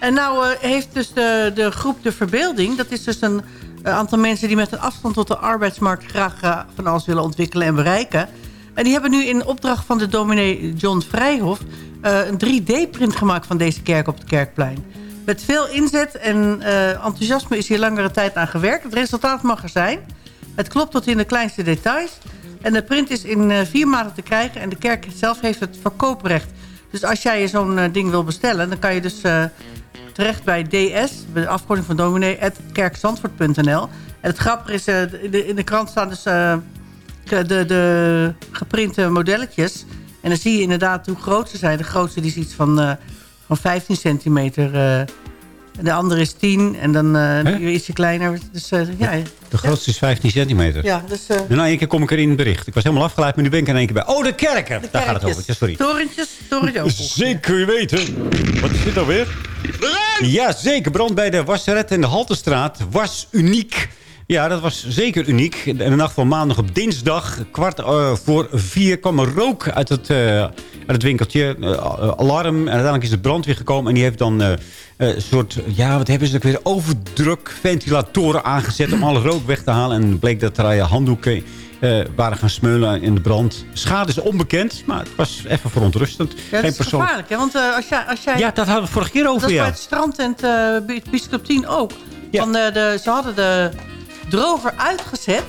En nou eh, heeft dus de, de groep De Verbeelding... dat is dus een eh, aantal mensen die met een afstand tot de arbeidsmarkt... graag eh, van alles willen ontwikkelen en bereiken. En die hebben nu in opdracht van de dominee John Vrijhof... een 3D-print gemaakt van deze kerk op het Kerkplein. Met veel inzet en eh, enthousiasme is hier langere tijd aan gewerkt. Het resultaat mag er zijn. Het klopt tot in de kleinste details. En de print is in eh, vier maanden te krijgen. En de kerk zelf heeft het verkooprecht. Dus als jij zo'n eh, ding wil bestellen... dan kan je dus terecht bij DS... de afkorting van dominee... kerkzandvoort.nl. En het grappige is... in, de, in de krant staan dus de, de, geprinte modelletjes. En dan zie je inderdaad hoe groot ze zijn. De grootste die is iets van, van 15 centimeter... eh, de andere is 10 en dan eh Hè? ietsje kleiner. Dus eh, ja, De grootste is 15 centimeter. ja, dus... eh, En nou, één keer kom ik er in het bericht. Ik was helemaal afgeleid, maar nu ben ik er in één keer bij. Oh, de kerken! Daar gaat het over. Ja, sorry. Torentjes, torentjes. Zeker weten. Wat is dit nou weer? Ja, zeker. Brand bij de Wasseret en de Haltestraat was uniek. Ja, dat was zeker uniek. In de nacht van maandag op dinsdag, kwart eh, voor vier, kwam er rook uit het, eh, uit het winkeltje. Eh, alarm. En uiteindelijk is de brandweer gekomen. En die heeft dan een soort, ja, wat hebben ze ook weer? Overdrukventilatoren aangezet om alle rook weg te halen. En bleek dat er handdoeken waren gaan smeulen in de brand. Schade is onbekend, maar het was even verontrustend. Ja, Geen dat is persoon. gevaarlijk, hè? Want als, jij, als jij... Ja, dat hadden we vorige keer over, Dat ja. bij het strand en het uh, Bischop 10 ook. Van de, de, ze hadden de droger uitgezet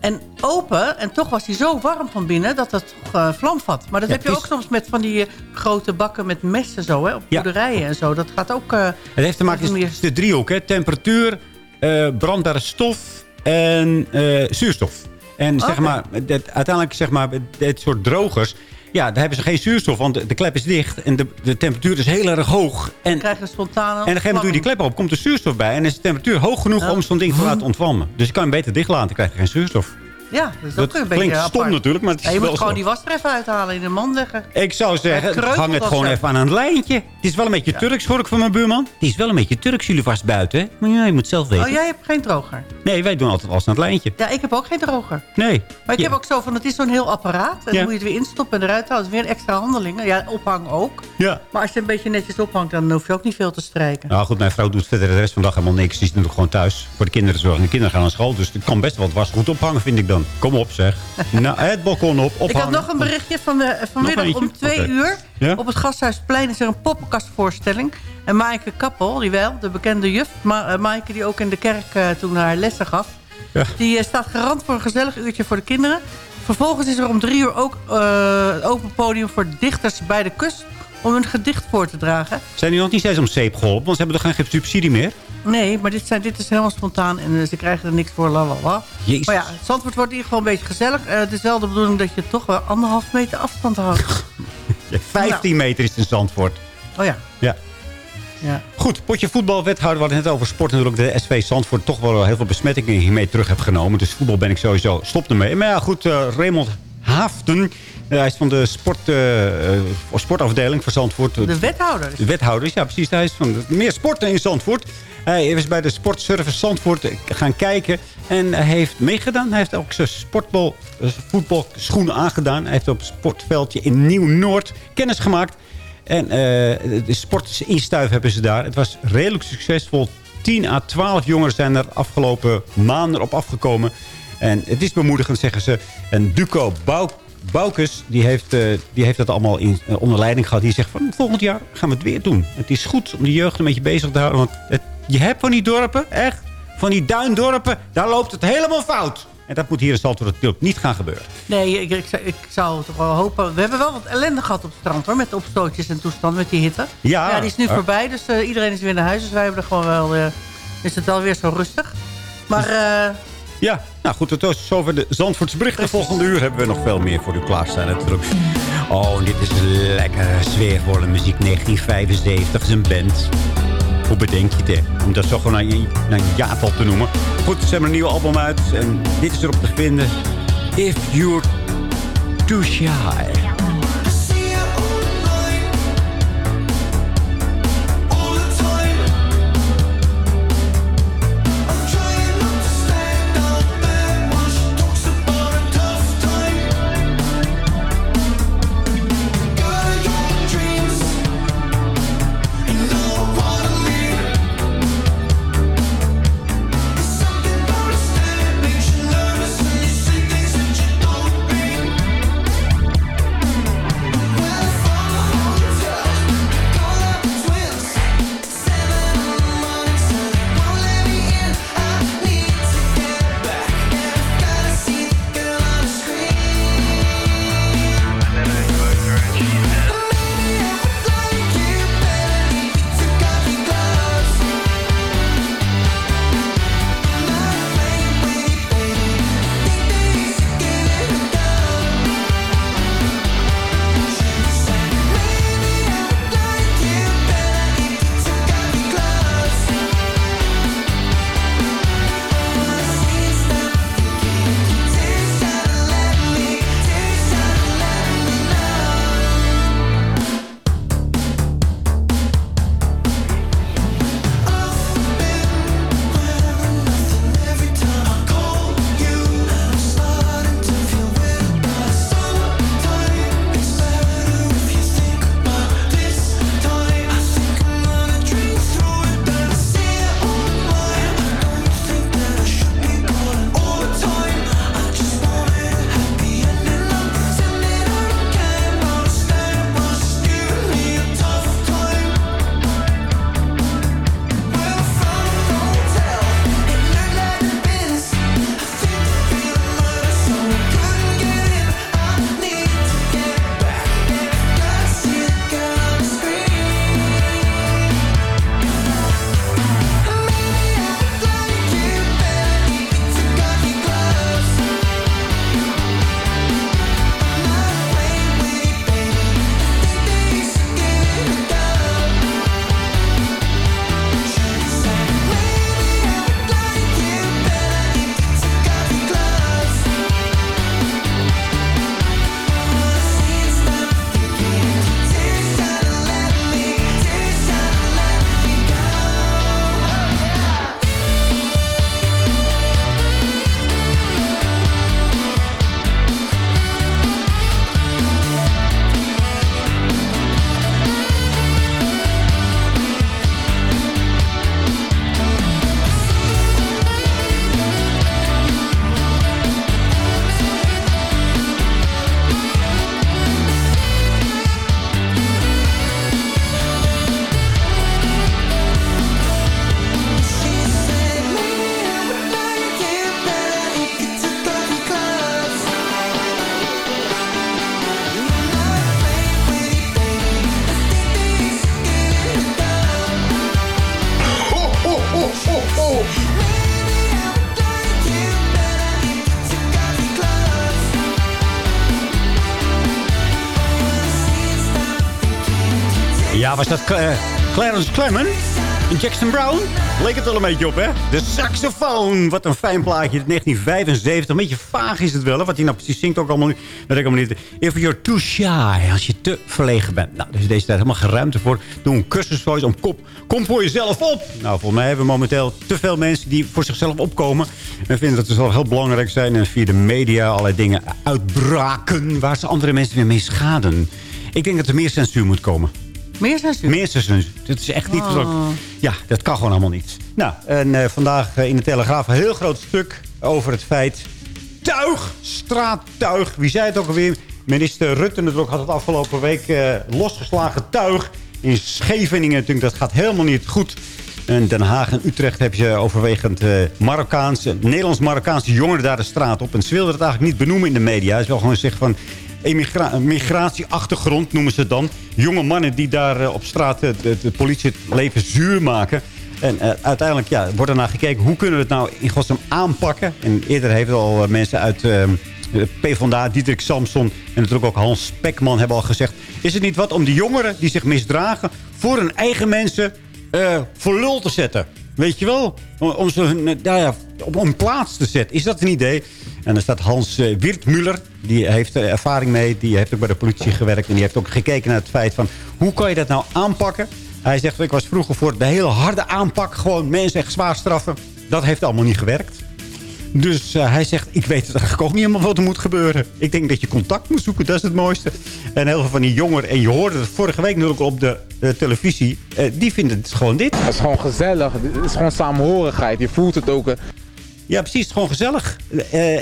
en open. En toch was hij zo warm van binnen dat het toch uh, vlam vat. Maar dat Ja, heb je ook soms met van die eh, grote bakken met messen zo, hè, op Ja. boerderijen en zo. Dat gaat ook... eh, Het heeft te maken met de driehoek. Hè? Temperatuur, eh, brandbare stof en eh, zuurstof. En zeg maar, dit, uiteindelijk zeg maar, dit soort drogers... Ja, daar hebben ze geen zuurstof, want de, de klep is dicht. En de, de temperatuur is heel erg hoog. En, dan krijg je spontane en op een gegeven moment doe je die klep op, komt de zuurstof bij. En is de temperatuur hoog genoeg om zo'n ding te laten ontvlammen. Dus je kan hem beter dicht laten, dan krijg je geen zuurstof. Ja, dat is Dat ook een klinkt stom apart. natuurlijk, maar het is je wel moet gewoon zo. die was er even uithalen, in de man leggen. Ik zou zeggen, Het hang het gewoon even aan een lijntje. Het is wel een beetje Turks, hoor ik van mijn buurman. Het is wel een beetje Turks, jullie vast buiten. hè? Maar ja, je moet zelf weten. Oh, jij hebt geen droger? Nee, wij doen altijd alles aan het lijntje. Ja, ik heb ook geen droger. Nee. Maar ik Ja. heb ook zo van, het is zo'n heel apparaat. En dan moet je het weer instoppen en eruit halen. Dat is weer een extra handeling. Ja, ophang ook. Ja. Maar als je een beetje netjes ophangt, dan hoef je ook niet veel te strijken. Nou goed, mijn vrouw doet verder de rest van de dag helemaal niks. Die is natuurlijk gewoon thuis voor de kinderen zorgen. De kinderen gaan naar school, dus er kan best wel wat was goed ophangen, vind ik dan. Kom op zeg. nou, het balkon op, ophangen. Ik had nog een berichtje van de, vanmiddag om twee uur. Ja? Op het Gasthuisplein is er een poppenkastvoorstelling. En Maaike Kappel, die wel, de bekende juf. Ma eh, Maaike die ook in de kerk eh, toen haar lessen gaf. Ja. Die eh, staat garant voor een gezellig uurtje voor de kinderen. Vervolgens is er om drie uur ook een open podium voor dichters bij de kust. Om hun gedicht voor te dragen. Zijn die nog niet steeds om zeep geholpen? Want ze hebben toch geen subsidie meer? Nee, maar dit, zijn, dit is helemaal spontaan en eh, ze krijgen er niks voor, la la la. Jezus. Maar ja, Zandvoort wordt in ieder geval een beetje gezellig. Eh, het is wel de bedoeling dat je toch wel anderhalf meter afstand houdt. Ja, 15 meter is het in Zandvoort. Oh ja. Ja. ja. Goed, potje voetbalwethouder. We hadden het net over sport natuurlijk. De SV Zandvoort toch wel heel veel besmettingen hiermee terug heeft genomen. Dus voetbal ben ik sowieso stop ermee. Maar ja, goed, eh, Raymond Haafden. hij is van de sport, eh, sportafdeling van Zandvoort. De wethouder. De wethouders, ja precies. Hij is van meer sporten in Zandvoort. Hij is bij de Sportservice Zandvoort gaan kijken. En heeft meegedaan. Hij heeft ook zijn sportbal, eh, voetbalschoenen aangedaan. Hij heeft op het sportveldje in Nieuw-Noord kennis gemaakt. En eh, de sportinstuif hebben ze daar. Het was redelijk succesvol. 10 à 12 jongeren zijn er afgelopen maanden op afgekomen. En het is bemoedigend, zeggen ze. En Duco Bouw, die heeft, eh, die heeft dat allemaal in, onder leiding gehad. Die zegt van, volgend jaar gaan we het weer doen. Het is goed om de jeugd een beetje bezig te houden. Want het, je hebt van die dorpen, echt, van die duindorpen, daar loopt het helemaal fout. En dat moet hier in Zandvoort natuurlijk niet gaan gebeuren. Nee, ik, ik, zou- ik zou toch wel hopen... We hebben wel wat ellende gehad op het strand, hoor. Met de opstootjes en toestanden, met die hitte. Ja. die is nu Ja. voorbij, dus eh, iedereen is weer naar huis. Dus wij hebben er gewoon wel... eh, is het wel weer zo rustig. Maar eh, Ja, nou goed, tot zover de Zandvoortse berichten. Volgende uur hebben we nog veel meer voor u klaarstaan natuurlijk. Oh, dit is lekker sfeervolle muziek. 1975 is een band. Hoe bedenk je hè? Om dat zo gewoon naar je, je jaartal te noemen. Goed, ze hebben een nieuw album uit. En dit is erop te vinden. If You're Too Shy. Dat Cla- Clarence Clement? En Jackson Brown? Leek het wel een beetje op, hè? De saxofoon. Wat een fijn plaatje. 1975. Een beetje vaag is het wel? Wat hij nou precies zingt ook allemaal niet. Weet ik allemaal niet. If you're too shy. Als je te verlegen bent. Nou, is deze tijd helemaal geen ruimte voor. Doe een cursusvoice om kop. Kom voor jezelf op. Nou, volgens mij hebben we momenteel te veel mensen die voor zichzelf opkomen. En vinden dat ze zelf heel belangrijk zijn. En via de media allerlei dingen uitbraken. Waar ze andere mensen weer mee schaden. Ik denk dat er meer censuur moet komen. Meer censuur? Meer censuur. Dat is echt niet... Oh. Ja, dat kan gewoon allemaal niet. Nou, en eh, vandaag eh, in de Telegraaf een heel groot stuk over het feit... Tuig, straattuig, wie zei het ook alweer? Minister Rutte natuurlijk had het afgelopen week eh, losgeslagen tuig. In Scheveningen natuurlijk, dat gaat helemaal niet goed. In Den Haag en Utrecht heb je overwegend eh, Marokkaanse, Nederlands-Marokkaanse jongeren daar de straat op. En ze wilden het eigenlijk niet benoemen in de media. Het is wel gewoon zeggen van een migratieachtergrond noemen ze dan. Jonge mannen die daar eh, op straat eh, de, politie het leven zuur maken. En eh, uiteindelijk ja, wordt er naar gekeken hoe kunnen we het nou in godsnaam aanpakken. En eerder heeft al mensen uit eh PvdA, Diederik Samson en natuurlijk ook Hans Spekman hebben al gezegd... is het niet wat om de jongeren die zich misdragen voor hun eigen mensen voor lul te zetten? Weet je wel? Om, ze hun, nou ja, plaats te zetten. Is dat een idee? En er staat Hans uh, Wirtmuller. Die heeft er ervaring mee. Die heeft ook bij de politie gewerkt. En die heeft ook gekeken naar het feit van... hoe kan je dat nou aanpakken? Hij zegt, ik was vroeger voor de hele harde aanpak. Gewoon mensen echt zwaar straffen. Dat heeft allemaal niet gewerkt. Dus eh, hij zegt, ik weet eigenlijk ook niet helemaal wat er moet gebeuren. Ik denk dat je contact moet zoeken, dat is het mooiste. En heel veel van die jongeren, en je hoorde het vorige week natuurlijk op de eh, televisie... eh, die vinden het gewoon dit. Het is gewoon gezellig. Het is gewoon samenhorigheid. Je voelt het ook. Ja, precies. Gewoon gezellig.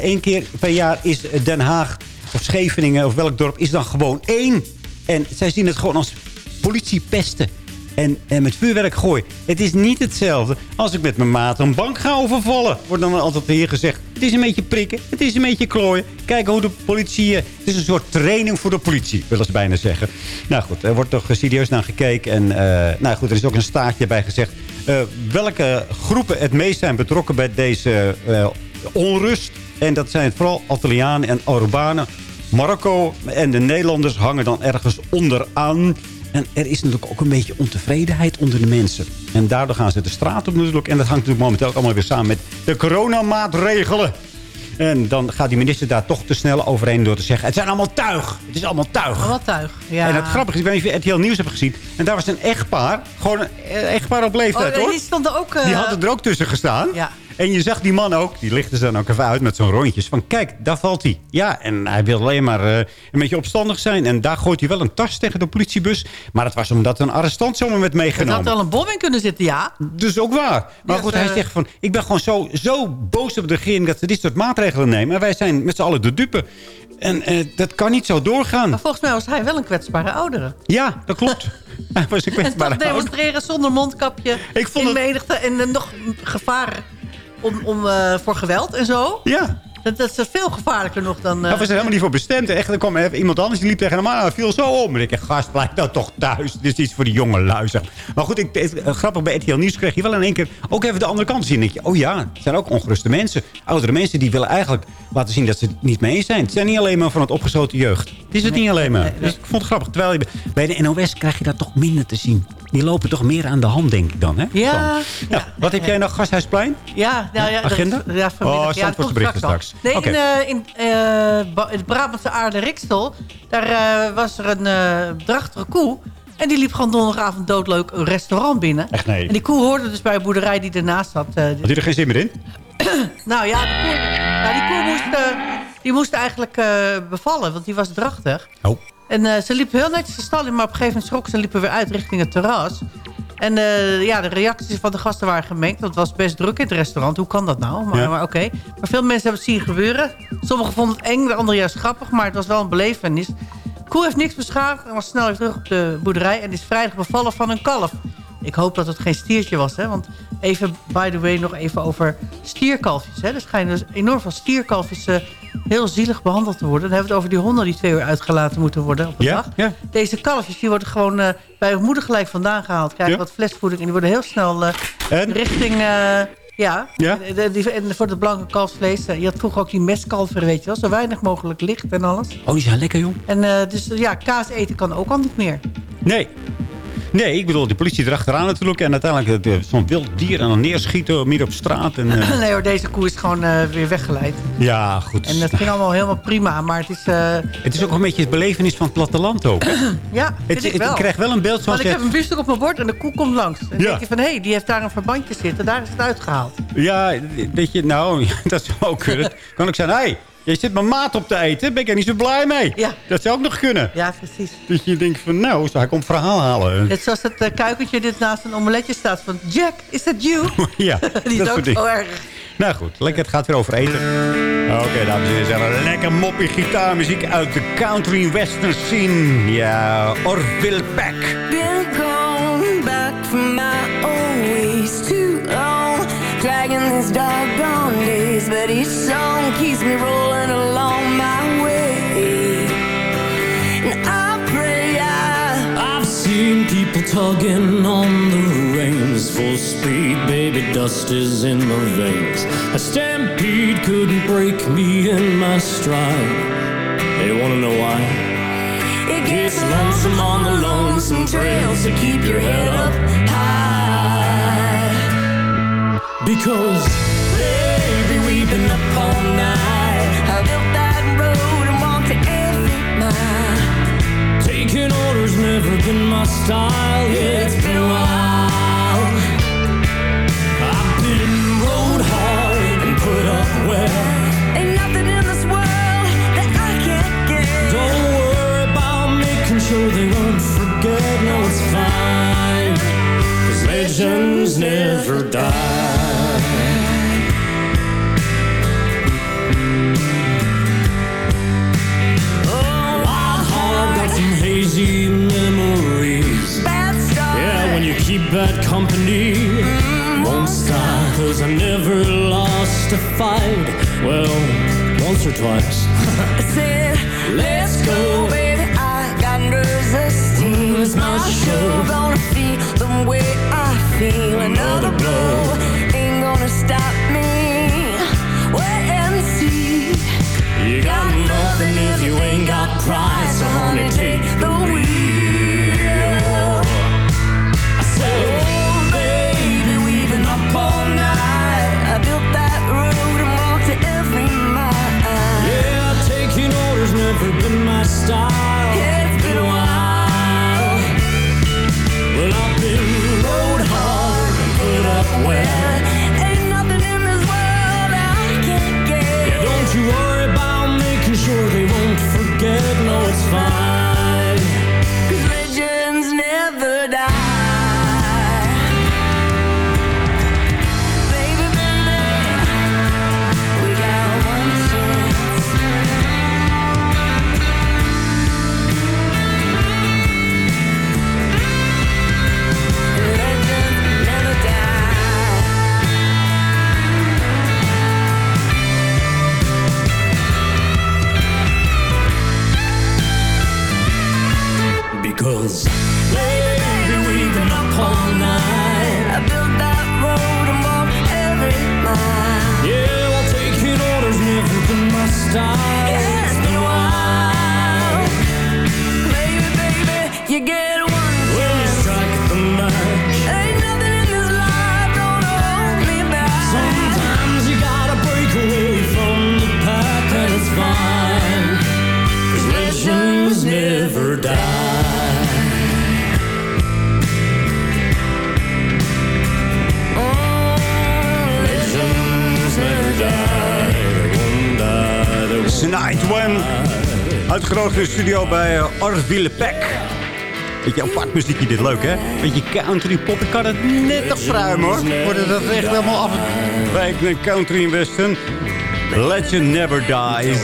Eén keer per jaar is Den Haag of Scheveningen of welk dorp is dan gewoon één. En zij zien het gewoon als politiepesten. En, en met vuurwerk gooien. Het is niet hetzelfde als ik met mijn maat een bank ga overvallen. Wordt dan altijd hier gezegd. Het is een beetje prikken. Het is een beetje klooien. Kijken hoe de politie... eh, Het is een soort training voor de politie, willen ze bijna zeggen. Nou goed, er wordt toch serieus naar gekeken. En eh, nou goed, er is ook een staartje bij gezegd. eh, welke groepen het meest zijn betrokken bij deze onrust. En dat zijn vooral Italianen en Urbanen. Marokko en de Nederlanders hangen dan ergens onderaan. En er is natuurlijk ook een beetje ontevredenheid onder de mensen. En daardoor gaan ze de straat op natuurlijk. En dat hangt natuurlijk momenteel ook allemaal weer samen met de coronamaatregelen. En dan gaat die minister daar toch te snel overheen door te zeggen... het zijn allemaal tuig. Het is allemaal tuig. Wat tuig, ja. En het grappige is, ik weet niet of je RTL Nieuws hebt gezien. En daar was een echtpaar. Gewoon een echtpaar op leeftijd, Oh, hoor. die stond er ook... eh, Die hadden er ook tussen gestaan. Ja. En je zag die man ook, die lichtte ze dan ook even uit met zo'n rondjes. Van kijk, daar valt hij. Ja, en hij wil alleen maar eh, een beetje opstandig zijn. En daar gooit hij wel een tas tegen de politiebus. Maar dat was omdat een arrestant zomaar werd Er meegenomen. had wel een bom in kunnen zitten, ja. Dus ook waar. Maar Dus, goed, hij eh, zegt van... Ik ben gewoon zo, zo boos op de regering dat ze dit soort maatregelen nemen. En wij zijn met z'n allen de dupe. En eh, dat kan niet zo doorgaan. Maar volgens mij was hij wel een kwetsbare oudere. Ja, dat klopt. hij was een En kwetsbare toch ouder. demonstreren zonder mondkapje Ik vond in het- menigte en eh, nog gevaar om, om, eh, voor geweld en zo. Ja. Dat, dat is veel gevaarlijker nog dan... eh, Hij was er helemaal niet voor bestemd. Echt, er kwam even iemand anders die liep tegen hem aan. Hij viel zo om. En ik dacht, gast, blijf nou toch thuis. Dit is iets voor die jonge luizen. Maar goed, ik, het, eh, grappig, bij RTL Nieuws kreeg je wel in één keer... ook even de andere kant zien. Dan denk je, oh ja, het zijn ook ongeruste mensen. Oudere mensen die willen eigenlijk laten zien dat ze het niet mee eens zijn. Het zijn niet alleen maar van het opgesloten jeugd. Het is het niet alleen maar. Dus ik vond het grappig. Terwijl je, bij de NOS krijg je dat toch minder te zien. Die lopen toch meer aan de hand, denk ik dan. Hè? Ja, Dan. ja. Wat heb jij nog, Gasthuisplein? Ja, nou ja, dat- Agenda? ja. Oh, dat Zandvoortse komt berichten al. Nee, in, eh, in eh, het Brabantse Aarde Rikstel, daar eh, was er een eh drachtige koe. En die liep gewoon donderdagavond doodleuk een restaurant binnen. Echt nee. En die koe hoorde dus bij een boerderij die ernaast zat. eh, Had hij er geen zin meer in? nou ja, die koe, ja, die koe moest, eh, die moest eigenlijk eh, bevallen, want die was drachtig. Oh. En eh, ze liep heel netjes de stal in, maar op een gegeven moment schrok ze en liepen weer uit richting het terras. En eh, ja, de reacties van de gasten waren gemengd. Het was best druk in het restaurant. Hoe kan dat nou? Maar, Ja. maar oké. Maar veel mensen hebben het zien gebeuren. Sommigen vonden het eng, de anderen juist grappig. Maar het was wel een belevenis. Koe heeft niks beschadigd en was snel weer terug op de boerderij. En is vrijdag bevallen van een kalf. Ik hoop dat het geen stiertje was. Hè? Want even, by the way, nog even over stierkalfjes. Hè? Er schijnen dus enorm veel stierkalfjes eh, heel zielig behandeld te worden. Dan hebben we het over die honden die twee uur uitgelaten moeten worden op een Ja, dag. ja. Deze kalfjes die worden gewoon eh, bij hun moeder gelijk vandaan gehaald. Krijgen Ja. wat flesvoeding en die worden heel snel eh, En? richting... ja, Ja? De- die, en voor het blanke kalfsvlees. je had vroeger ook die mestkalveren, weet je wel. Zo weinig mogelijk licht en alles. Oh, die zijn lekker, jong. En dus ja, kaas eten kan ook al niet meer. Nee. Nee, ik bedoel, die politie erachteraan natuurlijk. En uiteindelijk eh, zo'n wild dier en dan neerschieten midden op straat. En, eh, nee hoor, deze koe is gewoon eh, weer weggeleid. ja, goed. En dat ging allemaal helemaal prima. Maar het is... Het is ook een beetje het belevenis van het platteland ook. ja, het, ik wel. ik krijg wel een beeld Want zoals ik je... heb een biefstuk op mijn bord en de koe komt langs. En dan Ja. denk je van, hé, hey, die heeft daar een verbandje zitten. Daar is het uitgehaald. Ja, dat je... Nou, dat zou ook kunnen. kan ik zeggen, hé, hey, je zit mijn maat op te eten. Ben ik er niet zo blij mee. Ja. Dat zou ook nog kunnen. Ja, precies. Dat je denkt van, nou, zou ik om verhaal halen. Net zoals het eh, kuikentje dit naast een omeletje staat van... Jack, is that you? ja, die is dat ook zo erg. Nou goed, lekker, het gaat weer over eten. Oké, dames en heren, zijn lekker moppie gitaarmuziek uit de country western scene. Ja, Orville Peck. Been gone back from my old ways too long. Dragging these doggone days, but each song keeps me rolling along my way. And I pray I I've seen people tugging on the reins Full speed, baby, dust is in my veins A stampede couldn't break me in my stride They wanna know why? It gets lonesome on the lonesome trails so keep your head up high Because, baby, we've been up all night I built that road and walked to every mile. Taking orders never been my style. Yeah, it's been a while. I've been rode hard and put up well. Ain't nothing in this world that I can't get. Don't worry about making sure they won't forget. No, it's fine. Cause legends never die. Company, won't stop. Cause I never lost a fight. Well, once or twice. I said, let's go, baby. I got nerves of steel. It's my show. Gonna feel the way I feel. Another blow ain't gonna stop me. Wait and see. You got nothing if you ain't got pride. So honey, take never been my style. It's been a while. Well, I've been rode hard and put up well. Ain't nothing in this world I can't get. Yeah, don't you worry about making sure they won't forget. No, it's fine. In de studio bij uh, Orville Peck. Beetje apart muziekje dit, leuk hè? Beetje country pop. Ik kan het net nog pruimen hoor. Wordt dat echt helemaal af. Bij een country in Westen. Legend never dies.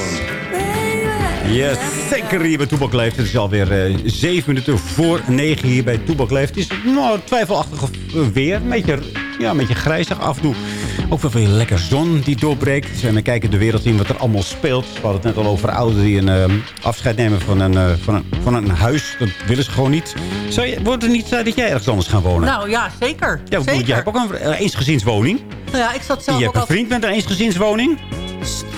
Yes, zeker hier bij Toebak Leeft. Het is alweer eh, zeven minuten voor negen hier bij Toebak Leeft. Het is nou, twijfelachtig eh, weer. Beetje, ja, een beetje grijzig af en toe. Ook wel veel lekker zon die doorbreekt. Dus we kijken de wereld in wat er allemaal speelt. We hadden het net al over ouderen die een eh, afscheid nemen van een, eh, van, een, van een huis. Dat willen ze gewoon niet. Zou je, wordt het niet tijd dat jij ergens anders gaat wonen? Nou ja, zeker. ja, zeker. jij hebt ook een uh, eensgezinswoning. Nou ja, ik zat zelf je ook hebt een vriend met een eensgezinswoning.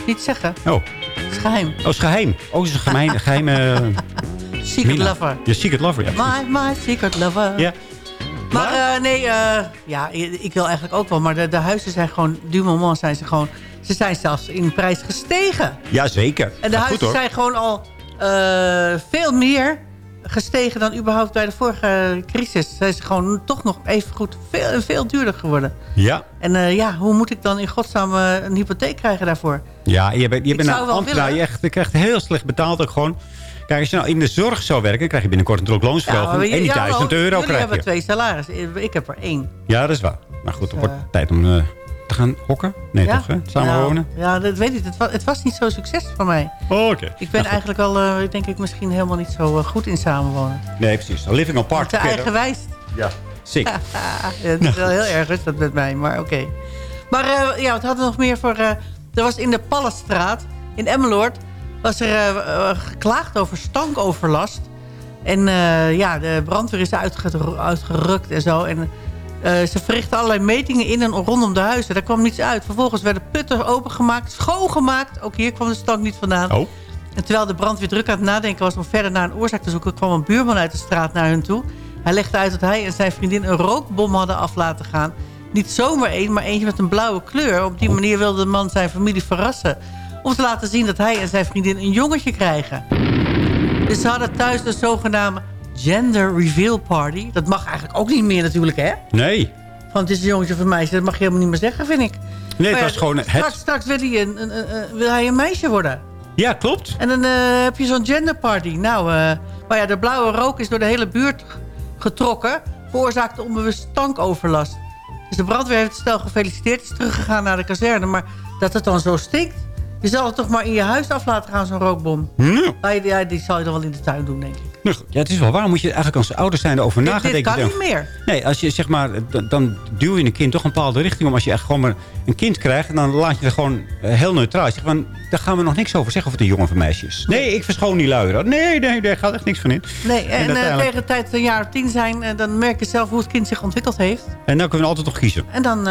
Niet zeggen. Oh. Het is geheim. Oh, is geheim. Oh, is een geheim, geheime... Secret Mina. lover. Ja, secret lover, ja. My, my secret lover. Ja. Maar eh, nee, eh, ja, ik wil eigenlijk ook wel. Maar de, de huizen zijn gewoon, du moment zijn ze gewoon... Ze zijn zelfs in prijs gestegen. Jazeker. En de Gaat huizen goed, zijn gewoon al eh, veel meer gestegen dan überhaupt bij de vorige crisis. Zijn ze gewoon toch nog even goed veel veel duurder geworden. Ja. En ja, hoe moet ik dan in godsnaam een hypotheek krijgen daarvoor? Ja, je bent, je Ik bent een ambtenaar. willen. Je, echt, je krijgt heel slecht betaald ook gewoon. Kijk, als je nou in de zorg zou werken, krijg je binnenkort natuurlijk loonsverhoging. maar en die ja, duizend euro Jullie krijg hebben je. twee salarissen. Ik heb er één. Ja, dat is waar. Maar goed, het wordt tijd om... eh, te gaan hokken? Nee, toch? Hè? Samen Nou, wonen? Ja, dat weet ik. Het was, het was niet zo'n succes voor mij. Oh, oké. Ik ben eigenlijk al, eh, denk ik, misschien helemaal niet zo eh, goed in samenwonen. Nee, precies. A living apart Te eigenwijs. Ja, sick. Ja, het is wel heel erg dat met mij, maar oké. Maar ja, wat hadden we nog meer voor... er was in de Pallestraat, in Emmeloord... was er eh, eh, geklaagd over stankoverlast. En eh, ja, de brandweer is uitger- uitgerukt en zo. En ze verrichten allerlei metingen in en rondom de huizen. Daar kwam niets uit. Vervolgens werden putten opengemaakt, schoongemaakt. Ook hier kwam de stank niet vandaan. Oh. En terwijl de brandweer druk aan het nadenken was om verder naar een oorzaak te zoeken... kwam een buurman uit de straat naar hun toe. Hij legde uit dat hij en zijn vriendin een rookbom hadden af laten gaan. Niet zomaar één, maar eentje met een blauwe kleur. Op die manier wilde de man zijn familie verrassen. Om te laten zien dat hij en zijn vriendin een jongetje krijgen. Dus ze hadden thuis de zogenaamde gender reveal party. Dat mag eigenlijk ook niet meer natuurlijk, hè? Nee. Van het is een jongetje of een meisje. Dat mag je helemaal niet meer zeggen, vind ik. Nee, het was gewoon het- Straks, straks wil, hij een, een, wil hij een meisje worden. Ja, klopt. En dan eh, heb je zo'n genderparty. Nou, eh, maar ja, de blauwe rook is door de hele buurt getrokken. Veroorzaakte onbewust stankoverlast. Dus de brandweer heeft het stel gefeliciteerd. Is teruggegaan naar de kazerne. Maar dat het dan zo stinkt. Je zal het toch maar in je huis af laten gaan, zo'n rookbom. Nou, Ja, die- ja, die zal je dan wel in de tuin doen, denk ik. nou goed. ja, het is wel waar. Moet je eigenlijk als ouders zijn erover nagedacht. dit kan niet meer. Nee, als je zeg maar, dan, dan duw je een kind toch een bepaalde richting om. Als je echt gewoon maar een kind krijgt, dan laat je het gewoon eh, heel neutraal. Je zegt van, daar gaan we nog niks over zeggen of het een jongen of een meisje is. Nee, ik verschoon die luieren. Nee, nee, daar gaat echt niks van in. Nee, en, eh, uiteindelijk- tegen de tijd dat een jaar of tien zijn... eh, dan merk je zelf hoe het kind zich ontwikkeld heeft. En dan kunnen we altijd nog kiezen. En dan,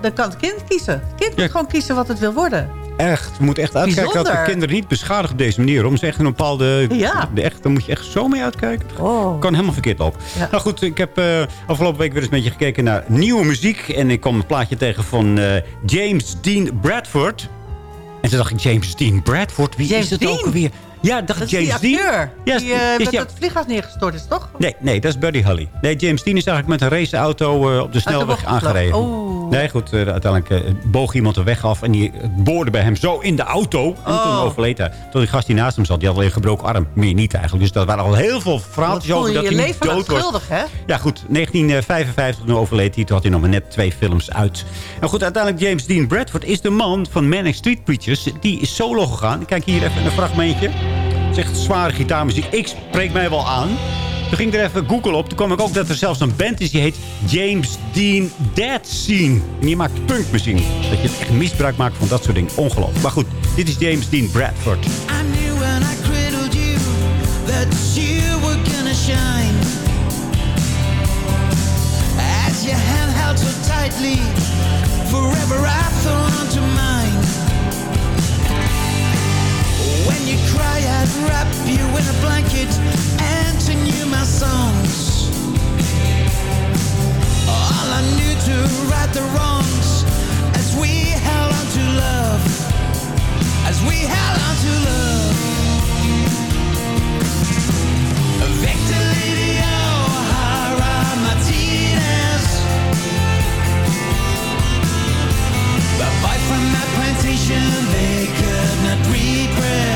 dan kan het kind kiezen. Het kind moet gewoon kiezen wat het wil worden. Echt, we moeten echt uitkijken dat we Bijzonder. kinderen niet beschadigen op deze manier. Om ze echt een bepaalde... Ja. de Echt, daar moet je echt zo mee uitkijken. Oh. Kan helemaal verkeerd op. Ja. Nou goed, ik heb eh, afgelopen week weer eens een beetje gekeken naar nieuwe muziek. En ik kwam een plaatje tegen van eh, James Dean Bradford. En toen dacht ik, James Dean Bradford, wie James is dat Dean? ook alweer? Ja, dacht Dat James die Dean. Ja, die is met dat vliegtuig neergestort is, toch? Nee, nee, dat is Buddy Holly. Nee, James Dean is eigenlijk met een raceauto eh, op de snelweg aangereden. Oh. Nee, goed, eh, uiteindelijk boog iemand de weg af en die boorde bij hem zo in de auto. En toen Oh. overleed hij. Tot die gast die naast hem zat, die had alleen een gebroken arm. Meer niet eigenlijk. Dus dat waren al heel veel verhaaltjes over je dat hij niet dood was. schuldig, hè? Ja goed, 1955 toen overleed hij. Toen had hij nog maar net twee films uit. En goed, uiteindelijk James Dean Bradford is de man van Manic Street Preachers. Die is solo gegaan. Ik kijk hier even een fragmentje. Echt zware gitaarmuziek. Ik spreek mij wel aan. Toen ging ik er even Google op. Toen kwam ik ook dat er zelfs een band is die heet James Dean Dead Scene. En die maakt punkmuziek. Dat je echt misbruik maakt van dat soort dingen. Ongelooflijk. Maar goed, dit is James Dean Bradford. I knew when I'd wrap you in a blanket and sing you my songs. All I knew to right the wrongs as we held on to love as we held on to love. Victor Lady O'Hara Martinez. The boy from that plantation they could not repress.